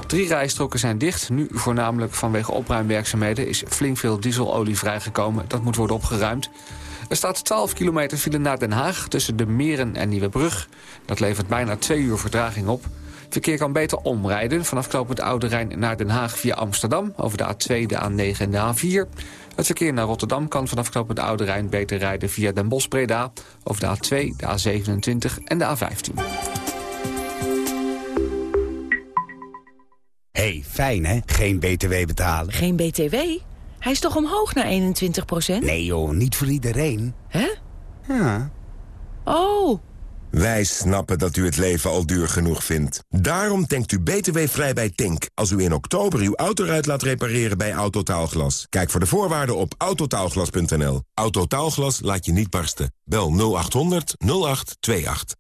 Drie rijstroken zijn dicht. Nu voornamelijk vanwege opruimwerkzaamheden is flink veel dieselolie vrijgekomen. Dat moet worden opgeruimd. Er staat 12 kilometer file naar Den Haag tussen de Meren en Nieuwebrug. Dat levert bijna twee uur vertraging op. Het verkeer kan beter omrijden vanaf knooppunt Oude Rijn naar Den Haag via Amsterdam... over de A2, de A9 en de A4. Het verkeer naar Rotterdam kan vanaf knooppunt Oude Rijn beter rijden via Den Bosch-Breda... over de A2, de A27 en de A15. hey, fijn hè? Geen BTW betalen. Geen BTW? Hij is toch omhoog naar 21% Nee joh, niet voor iedereen. Hè? Ja. Oh. Wij snappen dat u het leven al duur genoeg vindt. Daarom denkt u btw-vrij bij Tink... als u in oktober uw autoruit laat repareren bij Autotaalglas. Kijk voor de voorwaarden op autotaalglas.nl. Autotaalglas laat je niet barsten. Bel 0800 0828.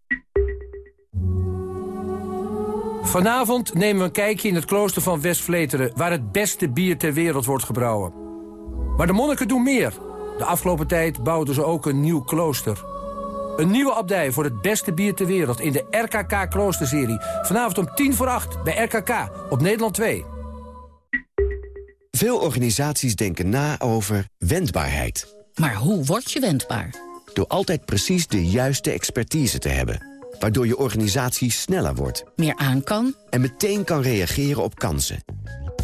Vanavond nemen we een kijkje in het klooster van West-Vleteren... waar het beste bier ter wereld wordt gebrouwen. Maar de monniken doen meer. De afgelopen tijd bouwden ze ook een nieuw klooster. Een nieuwe abdij voor het beste bier ter wereld in de RKK Kloosterserie. Vanavond om tien voor acht bij RKK op Nederland 2. Veel organisaties denken na over wendbaarheid. Maar hoe word je wendbaar? Door altijd precies de juiste expertise te hebben. Waardoor je organisatie sneller wordt. Meer aan kan. En meteen kan reageren op kansen.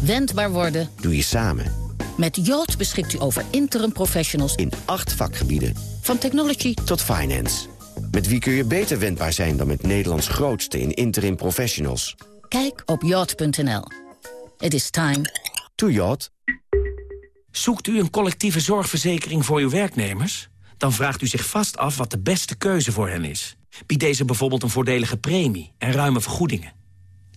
Wendbaar worden. Doe je samen. Met Yacht beschikt u over interim professionals in acht vakgebieden. Van technology tot finance. Met wie kun je beter wendbaar zijn dan met Nederlands grootste in interim professionals? Kijk op yacht.nl. It is time to yacht. Zoekt u een collectieve zorgverzekering voor uw werknemers? Dan vraagt u zich vast af wat de beste keuze voor hen is. Biedt deze bijvoorbeeld een voordelige premie en ruime vergoedingen?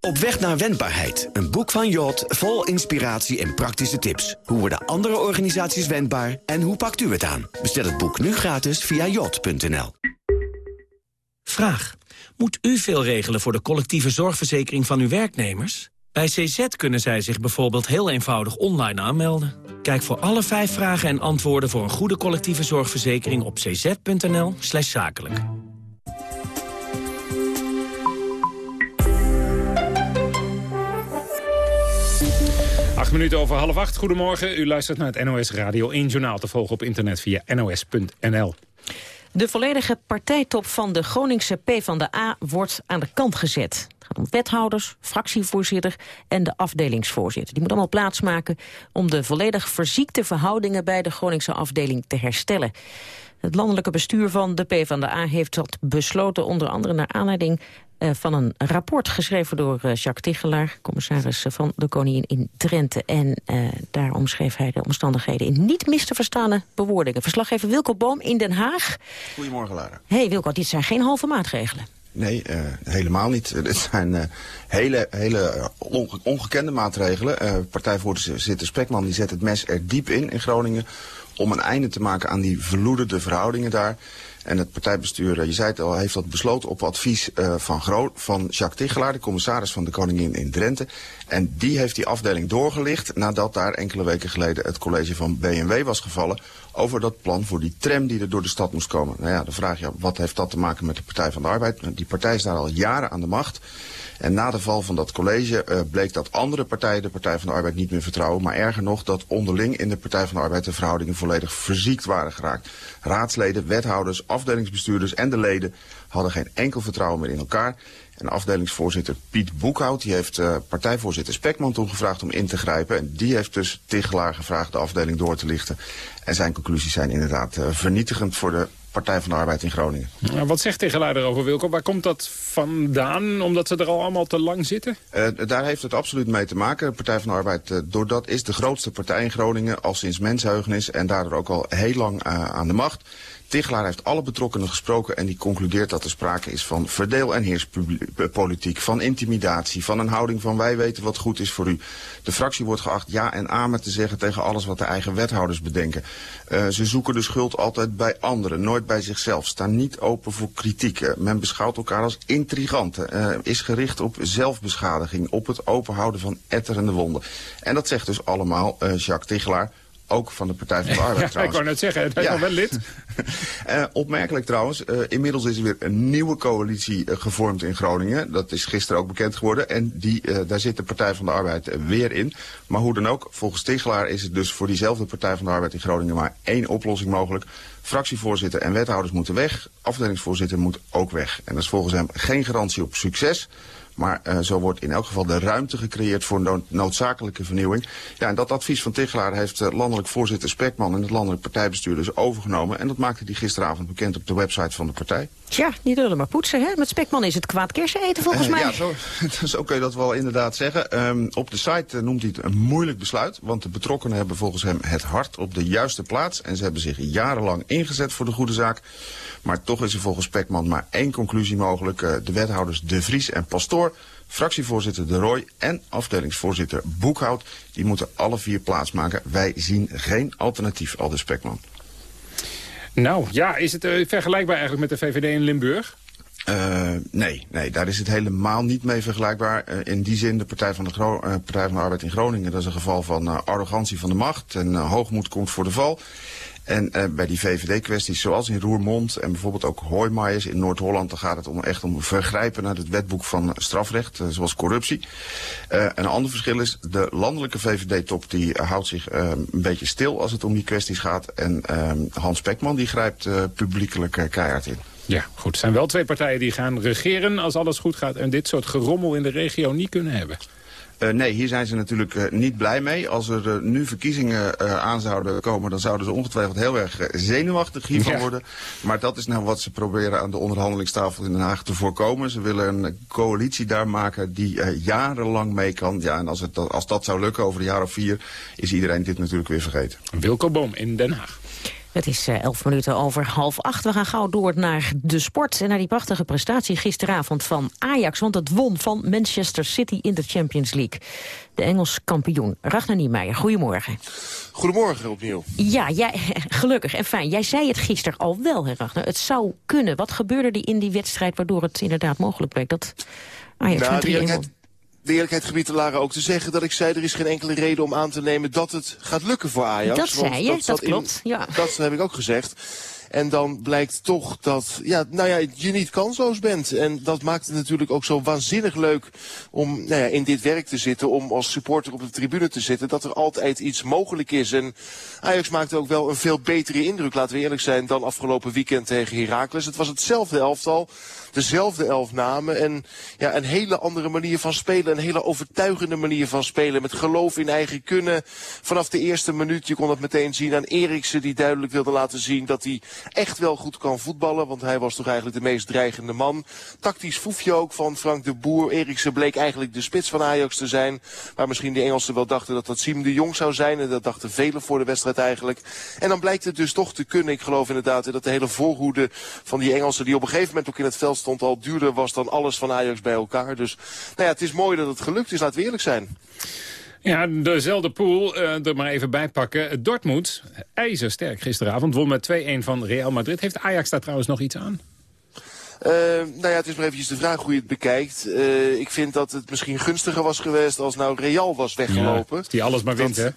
Op weg naar wendbaarheid. Een boek van Jot vol inspiratie en praktische tips. Hoe worden andere organisaties wendbaar en hoe pakt u het aan? Bestel het boek nu gratis via jot.nl. Vraag. Moet u veel regelen voor de collectieve zorgverzekering van uw werknemers? Bij CZ kunnen zij zich bijvoorbeeld heel eenvoudig online aanmelden. Kijk voor alle vijf vragen en antwoorden voor een goede collectieve zorgverzekering op cz.nl zakelijk. Acht minuten over half acht. Goedemorgen. U luistert naar het NOS Radio 1 Journaal te volgen op internet via nos.nl. De volledige partijtop van de Groningse PvdA wordt aan de kant gezet. Het gaat om wethouders, fractievoorzitter en de afdelingsvoorzitter. Die moet allemaal plaatsmaken om de volledig verziekte verhoudingen bij de Groningse afdeling te herstellen. Het landelijke bestuur van de PvdA heeft dat besloten onder andere naar aanleiding van een rapport geschreven door uh, Jacques Tichelaar, commissaris van de Koningin in Drenthe. En uh, daar omschreef hij de omstandigheden in niet mis te verstaande bewoordingen. Verslaggever Wilco Boom in Den Haag. Goedemorgen, Lara. hey, Wilco, dit zijn geen halve maatregelen. Nee, helemaal niet. Dit zijn hele, hele ongekende maatregelen. partijvoorzitter Spekman die zet het mes er diep in in Groningen om een einde te maken aan die verloederde verhoudingen daar. En het partijbestuur, eh, je zei het al, heeft dat besloten op advies uh, van, Gro van Jacques Tichelaar, de commissaris van de Koningin in Drenthe. En die heeft die afdeling doorgelicht nadat daar enkele weken geleden het college van BMW was gevallen over dat plan voor die tram die er door de stad moest komen. Nou ja, dan vraag je, wat heeft dat te maken met de Partij van de Arbeid? Die partij is daar al jaren aan de macht. En na de val van dat college uh, bleek dat andere partijen de Partij van de Arbeid niet meer vertrouwen. Maar erger nog dat onderling in de Partij van de Arbeid de verhoudingen volledig verziekt waren geraakt. Raadsleden, wethouders, afdelingsbestuurders en de leden hadden geen enkel vertrouwen meer in elkaar. En afdelingsvoorzitter Piet Boekhout die heeft uh, partijvoorzitter Spekman toen gevraagd om in te grijpen. En die heeft dus Tichelaar gevraagd de afdeling door te lichten. En zijn conclusies zijn inderdaad uh, vernietigend voor de Partij van de Arbeid in Groningen. Nou, wat zegt Tichelaar erover, Wilco? Waar komt dat vandaan? Omdat ze er al allemaal te lang zitten? Uh, daar heeft het absoluut mee te maken. De Partij van de Arbeid, uh, doordat is de grootste partij in Groningen al sinds mensheugenis en daardoor ook al heel lang uh, aan de macht. Tichelaar heeft alle betrokkenen gesproken en die concludeert dat er sprake is van verdeel- en heerspolitiek, van intimidatie, van een houding van wij weten wat goed is voor u. De fractie wordt geacht ja en amen te zeggen tegen alles wat de eigen wethouders bedenken. Uh, ze zoeken de schuld altijd bij anderen, nooit bij zichzelf, staan niet open voor kritiek. Uh, men beschouwt elkaar als intriganten, is gericht op zelfbeschadiging, op het openhouden van etterende wonden. En dat zegt dus allemaal Jacques Tichelaar, ook van de Partij van de Arbeid ja, trouwens. Ik wou net zeggen, hij is ja. al wel lid. uh, opmerkelijk trouwens, uh, inmiddels is er weer een nieuwe coalitie uh, gevormd in Groningen. Dat is gisteren ook bekend geworden. En die, daar zit de Partij van de Arbeid weer in. Maar hoe dan ook, volgens Tichelaar is het dus voor diezelfde Partij van de Arbeid in Groningen maar één oplossing mogelijk. Fractievoorzitter en wethouders moeten weg. Afdelingsvoorzitter moet ook weg. En dat is volgens hem geen garantie op succes. Maar uh, zo wordt in elk geval de ruimte gecreëerd voor no noodzakelijke vernieuwing. Ja, en dat advies van Tichelaar heeft uh, landelijk voorzitter Spekman en het landelijk partijbestuur dus overgenomen. En dat maakte hij gisteravond bekend op de website van de partij. Tja, niet lullen maar poetsen, hè? Met Spekman is het kwaad kersen eten volgens uh, mij. Ja, zo, zo kun je dat wel inderdaad zeggen. Um, op de site noemt hij het een moeilijk besluit. Want de betrokkenen hebben volgens hem het hart op de juiste plaats. En ze hebben zich jarenlang ingezet voor de goede zaak. Maar toch is er volgens Spekman maar één conclusie mogelijk. Uh, de wethouders De Vries en Pastoor, fractievoorzitter De Roy en afdelingsvoorzitter Boekhout... die moeten alle vier plaatsmaken. Wij zien geen alternatief, al de Spekman. Nou, ja, is het uh, vergelijkbaar eigenlijk met de VVD in Limburg? Uh, nee, nee, daar is het helemaal niet mee vergelijkbaar. Uh, in die zin, de Partij van de, Gro Partij van de Arbeid in Groningen... dat is een geval van arrogantie van de macht en hoogmoed komt voor de val... En uh, bij die VVD-kwesties, zoals in Roermond en bijvoorbeeld ook Hoijmaiers in Noord-Holland... dan gaat het om, echt om vergrijpen naar het wetboek van strafrecht, uh, zoals corruptie. Uh, een ander verschil is, de landelijke VVD-top die houdt zich een beetje stil als het om die kwesties gaat. En Hans Pekman die grijpt publiekelijk keihard in. Ja, goed. Er zijn wel twee partijen die gaan regeren als alles goed gaat... en dit soort gerommel in de regio niet kunnen hebben. Uh, nee, hier zijn ze natuurlijk uh, niet blij mee. Als er uh, nu verkiezingen aan zouden komen... dan zouden ze ongetwijfeld heel erg zenuwachtig hiervan ja. worden. Maar dat is nou wat ze proberen aan de onderhandelingstafel in Den Haag te voorkomen. Ze willen een coalitie daar maken die jarenlang mee kan. Ja, en als, het, als dat zou lukken over een jaar of vier... is iedereen dit natuurlijk weer vergeten. Wilco Boom in Den Haag. Het is uh, elf minuten over half acht. We gaan gauw door naar de sport en naar die prachtige prestatie gisteravond van Ajax. Want het won van Manchester City in de Champions League. De Engels kampioen. Ragnar Niemeyer, goedemorgen. Goedemorgen opnieuw. Ja, jij, gelukkig en fijn. Jij zei het gisteren al wel, hè Ragnar. Het zou kunnen. Wat gebeurde er in die wedstrijd waardoor het inderdaad mogelijk bleek dat Ajax nou, met 3 won? De eerlijkheid gebied te Lara ook te zeggen dat ik zei... er is geen enkele reden om aan te nemen dat het gaat lukken voor Ajax. Dat zei je, dat, dat klopt. In, ja. Dat heb ik ook gezegd. En dan blijkt toch dat ja, nou ja, je niet kansloos bent. En dat maakt het natuurlijk ook zo waanzinnig leuk om nou ja, in dit werk te zitten. Om als supporter op de tribune te zitten. Dat er altijd iets mogelijk is. En Ajax maakte ook wel een veel betere indruk, laten we eerlijk zijn, dan afgelopen weekend tegen Heracles. Het was hetzelfde elftal. Dezelfde elf namen en ja, een hele andere manier van spelen. Een hele overtuigende manier van spelen. Met geloof in eigen kunnen. Vanaf de eerste minuut, je kon het meteen zien aan Eriksen die duidelijk wilde laten zien dat hij echt wel goed kan voetballen. Want hij was toch eigenlijk de meest dreigende man. Tactisch foefje ook van Frank de Boer. Eriksen bleek eigenlijk de spits van Ajax te zijn. Maar misschien de Engelsen wel dachten dat dat Siem de Jong zou zijn. En dat dachten velen voor de wedstrijd eigenlijk. En dan blijkt het dus toch te kunnen. Ik geloof inderdaad dat de hele voorhoede van die Engelsen... die op een gegeven moment ook in het veld stond al duurder was dan alles van Ajax bij elkaar. Dus nou ja, het is mooi dat het gelukt is. Laten we eerlijk zijn. Ja, dezelfde pool, uh, er maar even bij pakken. Dortmund, ijzersterk gisteravond, won met 2-1 van Real Madrid. Heeft Ajax daar trouwens nog iets aan? Uh, nou ja, het is maar eventjes de vraag hoe je het bekijkt. Uh, ik vind dat het misschien gunstiger was geweest als nou Real was weggelopen. Ja, die alles maar wint, hè?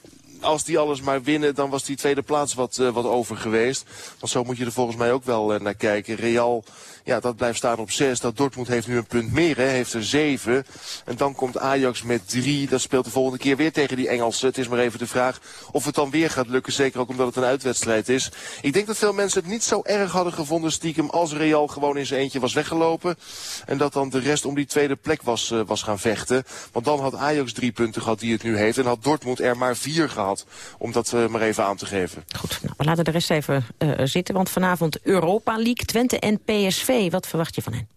Als die alles maar winnen, dan was die tweede plaats wat, uh, wat over geweest. Want zo moet je er volgens mij ook wel uh, naar kijken. Real, ja, dat blijft staan op zes. Dat Dortmund heeft nu een punt meer, hè, heeft er zeven. En dan komt Ajax met drie. Dat speelt de volgende keer weer tegen die Engelsen. Het is maar even de vraag of het dan weer gaat lukken. Zeker ook omdat het een uitwedstrijd is. Ik denk dat veel mensen het niet zo erg hadden gevonden stiekem als Real gewoon in zijn eentje was weggelopen. En dat dan de rest om die tweede plek was, uh, was gaan vechten. Want dan had Ajax drie punten gehad die het nu heeft. En had Dortmund er maar vier gehad. Om dat uh, maar even aan te geven. Goed, nou, we laten de rest even uh, zitten. Want vanavond Europa League, Twente en PSV. Wat verwacht je van hen?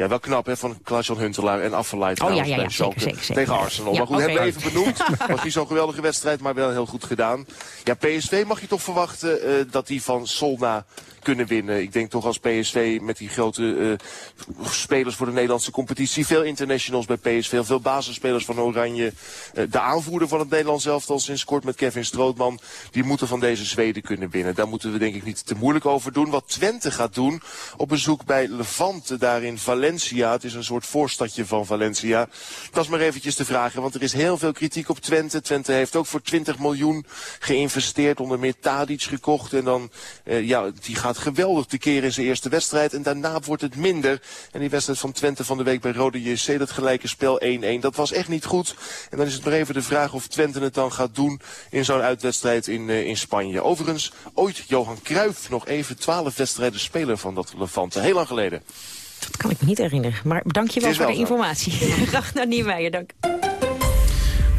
Ja, wel knap hè, van Klaas-Jan Huntelaar en Affelleid oh, ja, ja, ja, zeker, zeker, zeker, tegen Arsenal. Maar goed, okay. hebben we even benoemd. Was niet zo'n geweldige wedstrijd, maar wel heel goed gedaan. Ja, PSV mag je toch verwachten uh, dat die van Solna kunnen winnen. Ik denk toch als PSV met die grote uh, spelers voor de Nederlandse competitie. Veel internationals bij PSV, veel basisspelers van Oranje. Uh, de aanvoerder van het Nederlands elftal sinds kort met Kevin Strootman. Die moeten van deze Zweden kunnen winnen. Daar moeten we denk ik niet te moeilijk over doen. Wat Twente gaat doen op bezoek bij Levante daar in Valencia. Het is een soort voorstadje van Valencia. Dat is maar eventjes te vragen, want er is heel veel kritiek op Twente. Twente heeft ook voor 20 miljoen geïnvesteerd, onder meer Tadic gekocht. En dan, uh, ja, die gaat geweldig te keren in zijn eerste wedstrijd. En daarna wordt het minder. En die wedstrijd van Twente van de week bij Rode JC, dat gelijke spel 1-1, dat was echt niet goed. En dan is het maar even de vraag of Twente het dan gaat doen in zo'n uitwedstrijd in, uh, in Spanje. Overigens, ooit Johan Cruijff nog even 12 wedstrijden speler van dat Levante. Heel lang geleden. Dat kan ik me niet herinneren. Maar dank je wel voor de informatie. Graag naar Nieuwmeijer, dank.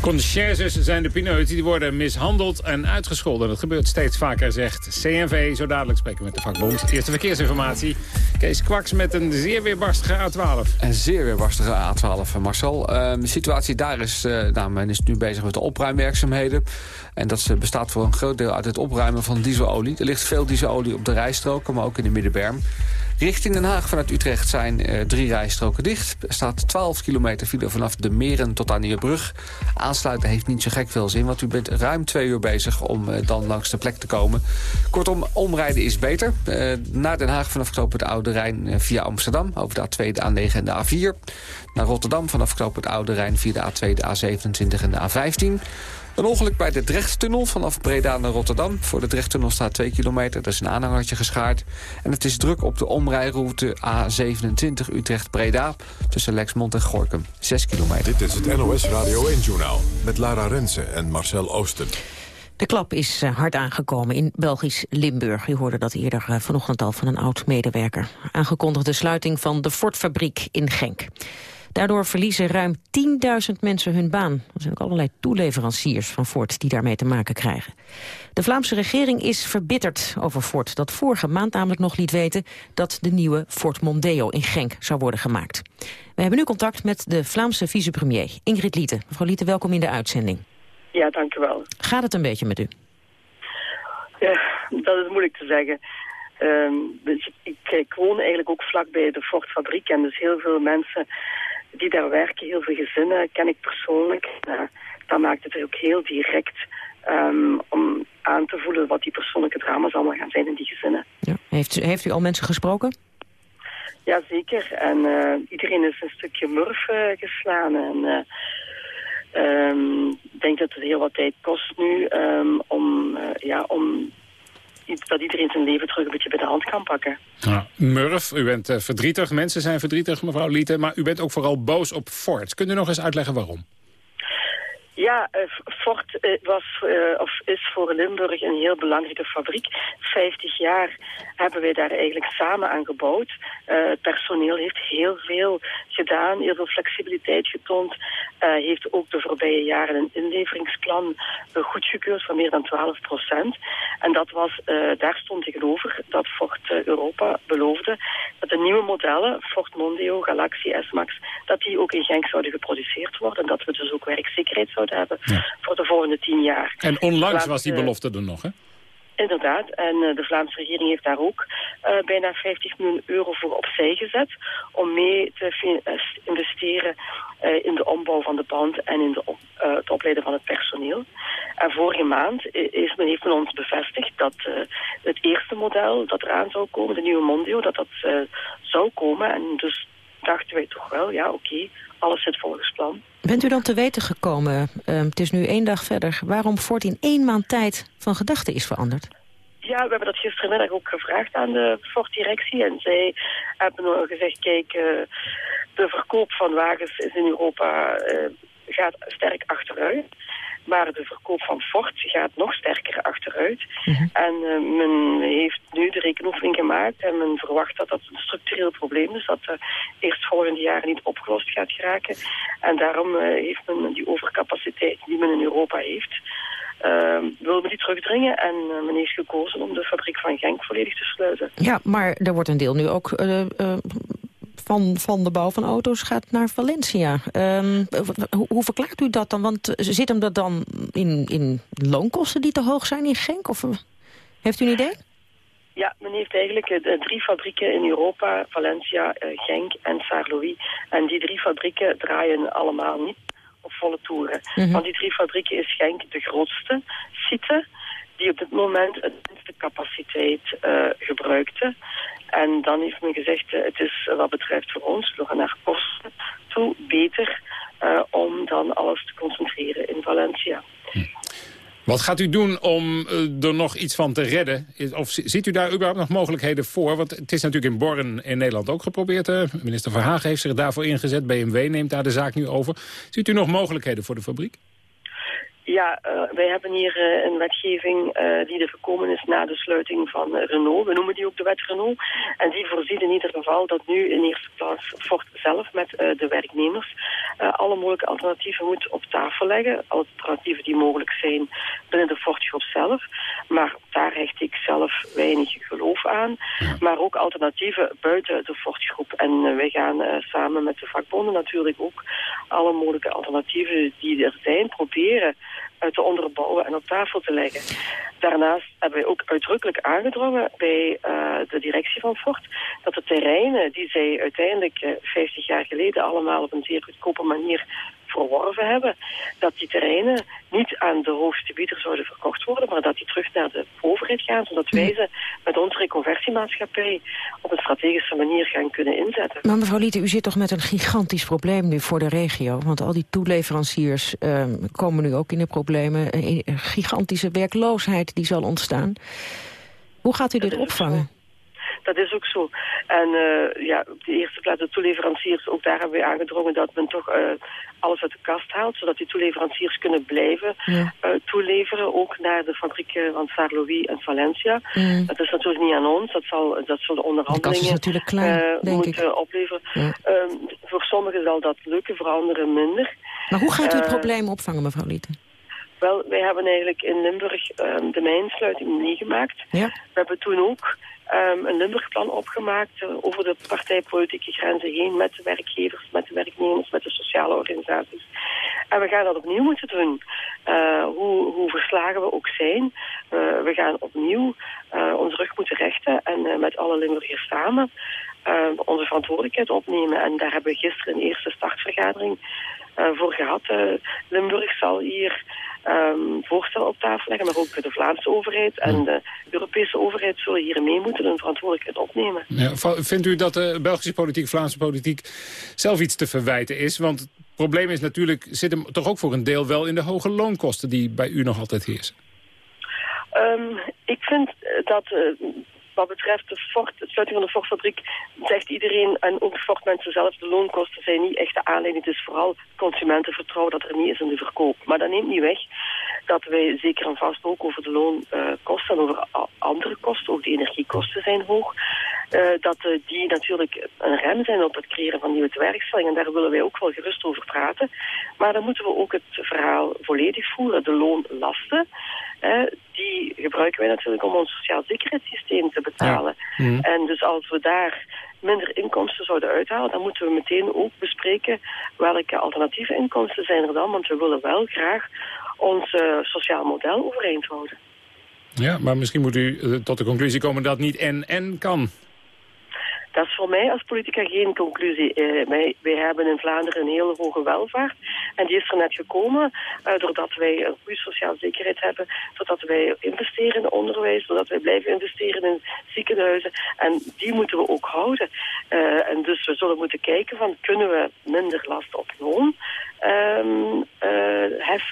Conciërges zijn de pineuten, die worden mishandeld en uitgescholden. Dat gebeurt steeds vaker, zegt CNV. Zo dadelijk spreken we met de vakbond. Eerste verkeersinformatie. Kees Kwaks met een zeer weerbarstige A12. Een zeer weerbarstige A12, Marcel. Uh, de situatie daar is, uh, nou, men is nu bezig met de opruimwerkzaamheden. En dat bestaat voor een groot deel uit het opruimen van dieselolie. Er ligt veel dieselolie op de rijstroken, maar ook in de middenberm. Richting Den Haag vanuit Utrecht zijn uh, drie rijstroken dicht. Er staat 12 kilometer file vanaf de Meren tot aan Nieuwebrug. Aansluiten heeft niet zo gek veel zin, want u bent ruim twee uur bezig om uh, dan langs de plek te komen. Kortom, omrijden is beter. Uh, naar Den Haag vanaf knooppunt de Oude Rijn via Amsterdam, over de A2, de A9 en de A4. Naar Rotterdam vanaf knooppunt Oude Rijn via de A2, de A27 en de A15. Een ongeluk bij de Drechttunnel vanaf Breda naar Rotterdam. Voor de Drechttunnel staat 2 kilometer, er is een aanhangertje geschaard. En het is druk op de omrijroute A27 Utrecht-Breda... tussen Lexmond en Gorkum, 6 kilometer. Dit is het NOS Radio 1-journaal met Lara Rensen en Marcel Oosten. De klap is uh, hard aangekomen in Belgisch Limburg. U hoorde dat eerder uh, vanochtend al van een oud-medewerker. Aangekondigde sluiting van de Ford-fabriek in Genk. Daardoor verliezen ruim 10.000 mensen hun baan. Er zijn ook allerlei toeleveranciers van Ford die daarmee te maken krijgen. De Vlaamse regering is verbitterd over Ford... dat vorige maand namelijk nog liet weten... dat de nieuwe Ford Mondeo in Genk zou worden gemaakt. We hebben nu contact met de Vlaamse vicepremier Ingrid Lieten. Mevrouw Lieten, welkom in de uitzending. Ja, dank u wel. Gaat het een beetje met u? Ja, dat is moeilijk te zeggen. Um, dus ik, ik woon eigenlijk ook vlakbij de Ford-fabriek... en dus heel veel mensen die daar werken, heel veel gezinnen ken ik persoonlijk. Uh, dat maakt het ook heel direct um, om aan te voelen wat die persoonlijke drama's allemaal gaan zijn in die gezinnen. Ja. Heeft, u, heeft u al mensen gesproken? Jazeker. En uh, iedereen is een stukje murf uh, geslaan. En um, ik denk dat het heel wat tijd kost nu um, om, ja, om dat iedereen zijn leven terug een beetje bij de hand kan pakken. Ja, Murf, u bent uh, verdrietig. Mensen zijn verdrietig, mevrouw Lieten. Maar u bent ook vooral boos op Ford. Kunt u nog eens uitleggen waarom? Ja, uh, Ford uh, was, uh, of is voor Limburg een heel belangrijke fabriek. 50 jaar hebben wij daar eigenlijk samen aan gebouwd. het personeel heeft heel veel gedaan, heel veel flexibiliteit getoond. heeft ook de voorbije jaren een inleveringsplan goedgekeurd van meer dan 12 procent. En dat was, daar stond tegenover dat Ford Europa beloofde dat de nieuwe modellen, Ford Mondeo, Galaxy, S-Max, dat die ook in Genk zouden geproduceerd worden. En dat we dus ook werkzekerheid zouden hebben ja. voor de volgende tien jaar. En onlangs was die belofte er nog, hè? Inderdaad, en uh, de Vlaamse regering heeft daar ook uh, bijna 50 miljoen euro voor opzij gezet om mee te investeren uh, in de ombouw van de band en in de op, het opleiden van het personeel. En vorige maand is men, heeft men ons bevestigd dat het eerste model dat eraan zou komen, de nieuwe Mondeo, dat dat zou komen en dus dachten wij toch wel, ja oké, alles zit volgens plan. Bent u dan te weten gekomen, uh, het is nu één dag verder... waarom Ford in één maand tijd van gedachten is veranderd? Ja, we hebben dat gisterenmiddag ook gevraagd aan de Ford-directie. En zij hebben gezegd, kijk, uh, de verkoop van wagens is in Europa uh, gaat sterk achteruit. Maar de verkoop van Ford gaat nog sterker achteruit. Mhm. En uh, men heeft nu de rekenoefening gemaakt en men verwacht dat dat een structureel probleem is. Dat uh, eerst volgende jaar niet opgelost gaat geraken. En daarom uh, heeft men die overcapaciteit die men in Europa heeft... Uh, wil men die terugdringen en uh, men heeft gekozen om de fabriek van Genk volledig te sluiten. Ja, maar er wordt een deel nu ook van, van de bouw van auto's gaat naar Valencia. Um, hoe, hoe, verklaart u dat dan? Want zit hem dat dan in, in loonkosten die te hoog zijn in Genk? Of heeft u een idee? Ja, men heeft eigenlijk uh, drie fabrieken in Europa, Valencia, uh, Genk en Saint-Louis. En die drie fabrieken draaien allemaal niet op volle toeren. Mhm. Van die drie fabrieken is Genk de grootste site die op dit moment het minste capaciteit uh, gebruikte. En dan heeft men gezegd, uh, het is wat betreft voor ons, nog naar kosten toe, beter om dan alles te concentreren in Valencia. Wat gaat u doen om er nog iets van te redden? Of ziet u daar überhaupt nog mogelijkheden voor? Want het is natuurlijk in Born in Nederland ook geprobeerd. Minister Verhagen heeft zich daarvoor ingezet. BMW neemt daar de zaak nu over. Ziet u nog mogelijkheden voor de fabriek? Ja, uh, wij hebben hier uh, een wetgeving uh, die er gekomen is na de sluiting van Renault. We noemen die ook de wet Renault. En die voorziet in ieder geval dat nu in eerste plaats Ford zelf met de werknemers alle mogelijke alternatieven moet op tafel leggen. Alternatieven die mogelijk zijn binnen de Ford-groep zelf. Maar daar hecht ik zelf weinig geloof aan. Maar ook alternatieven buiten de Ford-groep. En wij gaan samen met de vakbonden natuurlijk ook alle mogelijke alternatieven die er zijn proberen te onderbouwen en op tafel te leggen. Daarnaast hebben wij ook uitdrukkelijk aangedrongen bij uh, de directie van Ford dat de terreinen die zij uiteindelijk uh, 50 jaar geleden allemaal op een zeer goedkope manier verworven hebben, dat die terreinen niet aan de hoogste bieder zouden verkocht worden, maar dat die terug naar de overheid gaan, zodat wij ze met onze reconversiemaatschappij op een strategische manier gaan kunnen inzetten. Maar mevrouw Liete, u zit toch met een gigantisch probleem nu voor de regio, want al die toeleveranciers uh, komen nu ook in de problemen, een gigantische werkloosheid die zal ontstaan. Hoe gaat u dit opvangen? Dat is ook zo. En uh, ja, op de eerste plaats de toeleveranciers, ook daar hebben we aangedrongen dat men toch uh, alles uit de kast haalt, zodat die toeleveranciers kunnen blijven ja. uh, toeleveren, ook naar de fabrieken van Saint-Louis en Valencia. Mm. Dat is natuurlijk niet aan ons, dat zal, dat zal de onderhandelingen de natuurlijk klein, moeten ik. opleveren. Ja. voor sommigen zal dat lukken, voor anderen minder. Maar hoe gaat u het probleem opvangen, mevrouw Lieten? Wel, wij hebben eigenlijk in Limburg um, de mijnsluiting meegemaakt. Ja. We hebben toen ook um, een Limburgplan opgemaakt uh, over de partijpolitieke grenzen heen met de werkgevers, met de werknemers, met de sociale organisaties. En we gaan dat opnieuw moeten doen. Uh, hoe, hoe verslagen we ook zijn. Uh, we gaan opnieuw onze rug moeten rechten en met alle Limburgers samen onze verantwoordelijkheid opnemen. En daar hebben we gisteren een eerste startvergadering voor gehad. Limburg zal hier um, voorstellen op tafel leggen, maar ook de Vlaamse overheid en de Europese overheid zullen hier mee moeten hun verantwoordelijkheid opnemen. Ja, vindt u dat de Belgische politiek, Vlaamse politiek zelf iets te verwijten is? Want het probleem is natuurlijk, zit hem toch ook voor een deel wel in de hoge loonkosten die bij u nog altijd heersen? Um, ik vind dat uh, wat betreft de Ford, het sluiting van de Ford-fabriek zegt iedereen, en ook Ford-mensen zelf, de loonkosten zijn niet echt de aanleiding. Het is vooral consumentenvertrouwen dat er niet is in de verkoop. Maar dat neemt niet weg dat wij zeker en vast ook over de loonkosten en over andere kosten, ook de energiekosten zijn hoog, dat uh, die natuurlijk een rem zijn op het creëren van nieuwe tewerkstellingen. En daar willen wij ook wel gerust over praten. Maar dan moeten we ook het verhaal volledig voeren. De loonlasten, die gebruiken wij natuurlijk om ons sociaal zekerheidssysteem te betalen. Ja. Mm. En dus als we daar minder inkomsten zouden uithalen, dan moeten we meteen ook bespreken welke alternatieve inkomsten zijn er dan, want we willen wel graag ons uh, sociaal model overeind houden. Ja, maar misschien moet u uh, tot de conclusie komen dat niet en-en kan. Dat is voor mij als politica geen conclusie. Uh, wij, wij, hebben in Vlaanderen een hele hoge welvaart. En die is er net gekomen uh, doordat wij een goede sociale zekerheid hebben. Doordat wij investeren in onderwijs. Doordat wij blijven investeren in ziekenhuizen. En die moeten we ook houden. Uh, en dus we zullen moeten kijken van kunnen we minder last op loon um, hef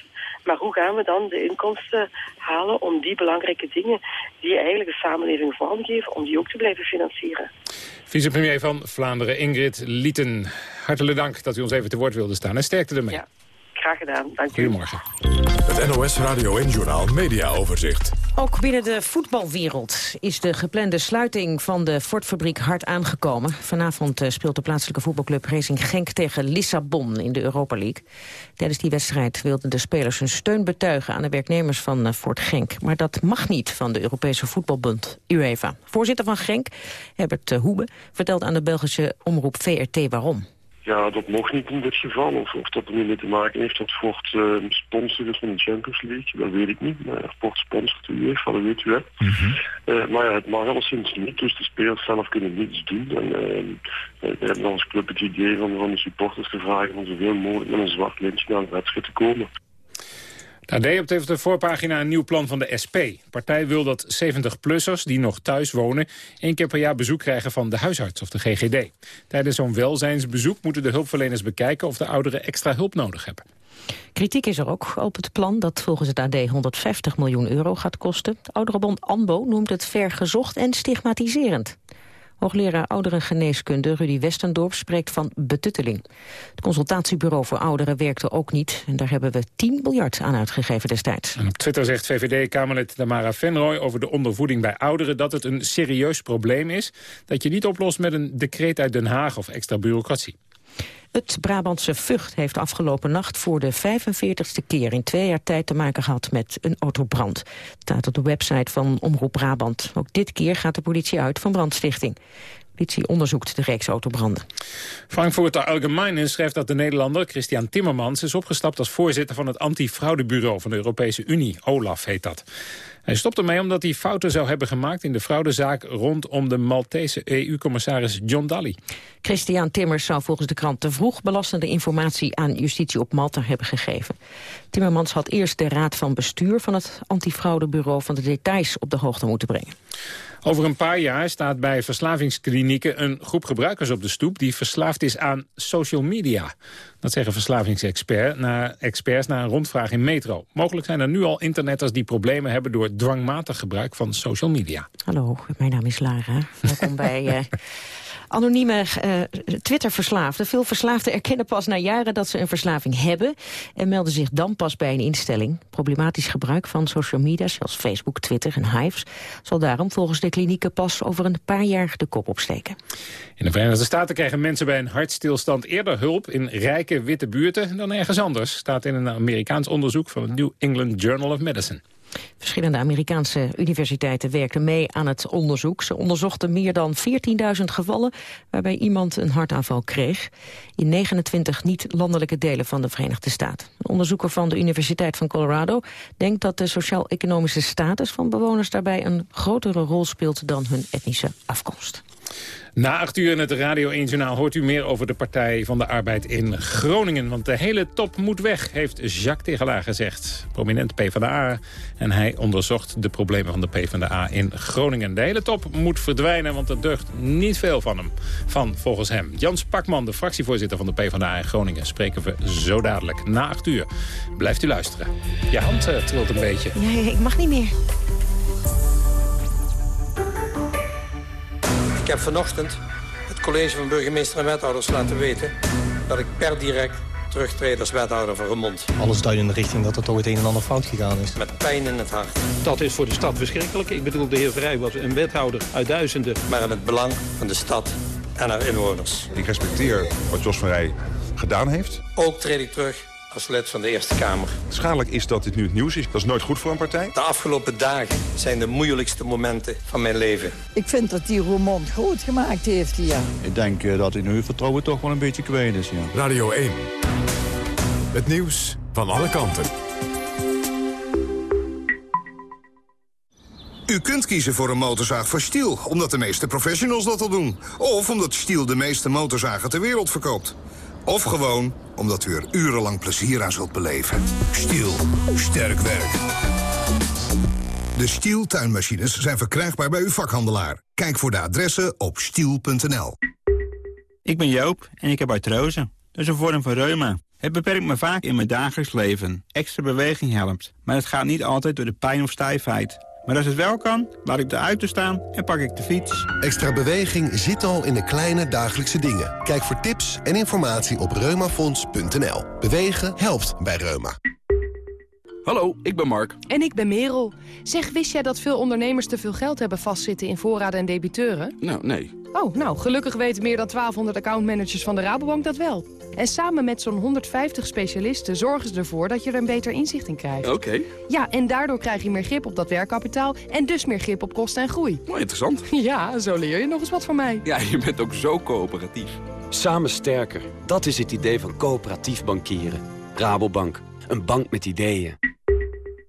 maar hoe gaan we dan de inkomsten halen om die belangrijke dingen die eigenlijk de samenleving vormgeven, om die ook te blijven financieren? Vicepremier van Vlaanderen Ingrid Lieten, hartelijk dank dat u ons even te woord wilde staan en sterkte ermee. Ja, graag gedaan. Dank u. Goedemorgen. Het NOS Radio en Journal Media Overzicht. Ook binnen de voetbalwereld is de geplande sluiting van de Ford-fabriek hard aangekomen. Vanavond eh, speelt de plaatselijke voetbalclub Racing Genk tegen Lissabon in de Europa League. Tijdens die wedstrijd wilden de spelers hun steun betuigen aan de werknemers van eh, Ford Genk. Maar dat mag niet van de Europese voetbalbond UEFA. Voorzitter van Genk, Herbert eh, Hoebe, vertelt aan de Belgische omroep VRT waarom. Ja, dat mocht niet in dit geval. Of, of dat er nu mee te maken heeft dat Ford uh, sponsor is van de Champions League, dat weet ik niet. Maar Ford sponsort u heeft, dat weet u. Hè. Mm -hmm. uh, maar ja, het mag alleszins niet, dus de spelers zelf kunnen niets doen. En uh, we hebben als club het idee van, van de supporters gevraagd om zoveel mogelijk met een zwart lintje naar de wedstrijd te komen. AD op de voorpagina een nieuw plan van de SP. De partij wil dat 70-plussers die nog thuis wonen... één keer per jaar bezoek krijgen van de huisarts of de GGD. Tijdens zo'n welzijnsbezoek moeten de hulpverleners bekijken... of de ouderen extra hulp nodig hebben. Kritiek is er ook op het plan dat volgens het AD 150 miljoen euro gaat kosten. De ouderenbond ANBO noemt het vergezocht en stigmatiserend. Hoogleraar ouderengeneeskunde Rudy Westendorp spreekt van betutteling. Het consultatiebureau voor ouderen werkte ook niet. En daar hebben we 10 miljard aan uitgegeven destijds. En op Twitter zegt VVD-Kamerlid Tamara Venrooy over de ondervoeding bij ouderen... dat het een serieus probleem is dat je niet oplost met een decreet uit Den Haag of extra bureaucratie. Het Brabantse Vught heeft afgelopen nacht voor de 45ste keer in twee jaar tijd te maken gehad met een autobrand. Het staat op de website van Omroep Brabant. Ook dit keer gaat de politie uit van brandstichting. Politie onderzoekt de reeks autobranden. Frankfurter Allgemeine schrijft dat de Nederlander Christian Timmermans is opgestapt als voorzitter van het antifraudebureau van de Europese Unie. OLAF heet dat. Hij stopt ermee omdat hij fouten zou hebben gemaakt in de fraudezaak rondom de Maltese EU-commissaris John Daly. Christian Timmers zou volgens de krant te vroeg belastende informatie aan justitie op Malta hebben gegeven. Timmermans had eerst de raad van bestuur van het antifraudebureau van de details op de hoogte moeten brengen. Over een paar jaar staat bij verslavingsklinieken een groep gebruikers op de stoep... die verslaafd is aan social media. Dat zeggen verslavingsexperts na, experts na een rondvraag in Metro. Mogelijk zijn er nu al internetters die problemen hebben... door dwangmatig gebruik van social media. Hallo, mijn naam is Lara. Welkom bij... Uh... Anonieme uh, Twitter-verslaafden. Veel verslaafden erkennen pas na jaren dat ze een verslaving hebben... en melden zich dan pas bij een instelling. Problematisch gebruik van social media, zoals Facebook, Twitter en Hives... zal daarom volgens de klinieken pas over een paar jaar de kop opsteken. In de Verenigde Staten krijgen mensen bij een hartstilstand eerder hulp... in rijke witte buurten dan ergens anders... staat in een Amerikaans onderzoek van het New England Journal of Medicine. Verschillende Amerikaanse universiteiten werkten mee aan het onderzoek. Ze onderzochten meer dan 14.000 gevallen waarbij iemand een hartaanval kreeg. In 29 niet-landelijke delen van de Verenigde Staten. Een onderzoeker van de Universiteit van Colorado denkt dat de sociaal-economische status van bewoners daarbij een grotere rol speelt dan hun etnische afkomst. Na acht uur in het Radio 1 Journaal hoort u meer over de Partij van de Arbeid in Groningen. Want de hele top moet weg, heeft Jacques Tegelaar gezegd. Prominent PvdA. En hij onderzocht de problemen van de PvdA in Groningen. De hele top moet verdwijnen, want er deugt niet veel van hem. Van volgens hem. Jans Pakman, de fractievoorzitter van de PvdA in Groningen... spreken we zo dadelijk na acht uur. Blijft u luisteren. Je hand uh, trilt een beetje. Nee, ik mag niet meer. Heb vanochtend het college van burgemeester en wethouders laten weten... dat ik per direct terugtreed als wethouder van Remond. Alles duidt in de richting dat er toch het een en ander fout gegaan is. Met pijn in het hart. Dat is voor de stad verschrikkelijk. Ik bedoel, de heer Vrij was een wethouder uit duizenden. Maar in het belang van de stad en haar inwoners. Ik respecteer wat Jos van Rij gedaan heeft. Ook treed ik terug als lid van de Eerste Kamer. Schadelijk is dat dit nu het nieuws is. Dat is nooit goed voor een partij. De afgelopen dagen zijn de moeilijkste momenten van mijn leven. Ik vind dat die Roermond goed gemaakt heeft hier. Ik denk uh, dat hij nu vertrouwen toch wel een beetje kwijt is, ja. Radio 1. Het nieuws van alle kanten. U U kunt kiezen voor een motorzaag van Stiel, omdat de meeste professionals dat al doen. Of omdat Stiel de meeste motorzagen ter wereld verkoopt. Of gewoon omdat u er urenlang plezier aan zult beleven. Stiel, sterk werk. De Stiel tuinmachines zijn verkrijgbaar bij uw vakhandelaar. Kijk voor de adressen op stiel.nl. Ik ben Joop en ik heb artrose. Dat is een vorm van reuma. Het beperkt me vaak in mijn dagelijks leven. Extra beweging helpt. Maar het gaat niet altijd door de pijn of stijfheid. Maar als het wel kan, laat ik de auto staan en pak ik de fiets. Extra beweging zit al in de kleine dagelijkse dingen. Kijk voor tips en informatie op reumafonds.nl. Bewegen helpt bij Reuma. Hallo, ik ben Mark. En ik ben Merel. Zeg, wist jij dat veel ondernemers te veel geld hebben vastzitten in voorraden en debiteuren? Nou, nee. Oh, nou, gelukkig weten meer dan 1200 accountmanagers van de Rabobank dat wel. En samen met zo'n 150 specialisten zorgen ze ervoor dat je er een beter inzicht in krijgt. Oké. Ja, en daardoor krijg je meer grip op dat werkkapitaal en dus meer grip op kosten en groei. Mooi interessant. Ja, zo leer je nog eens wat van mij. Ja, je bent ook zo coöperatief. Samen sterker. Dat is het idee van coöperatief bankieren. Rabobank. Een bank met ideeën.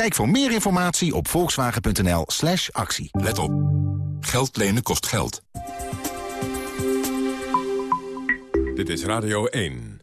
Kijk voor meer informatie op volkswagen.nl slash actie. Let op. Geld lenen kost geld. Dit is Radio 1.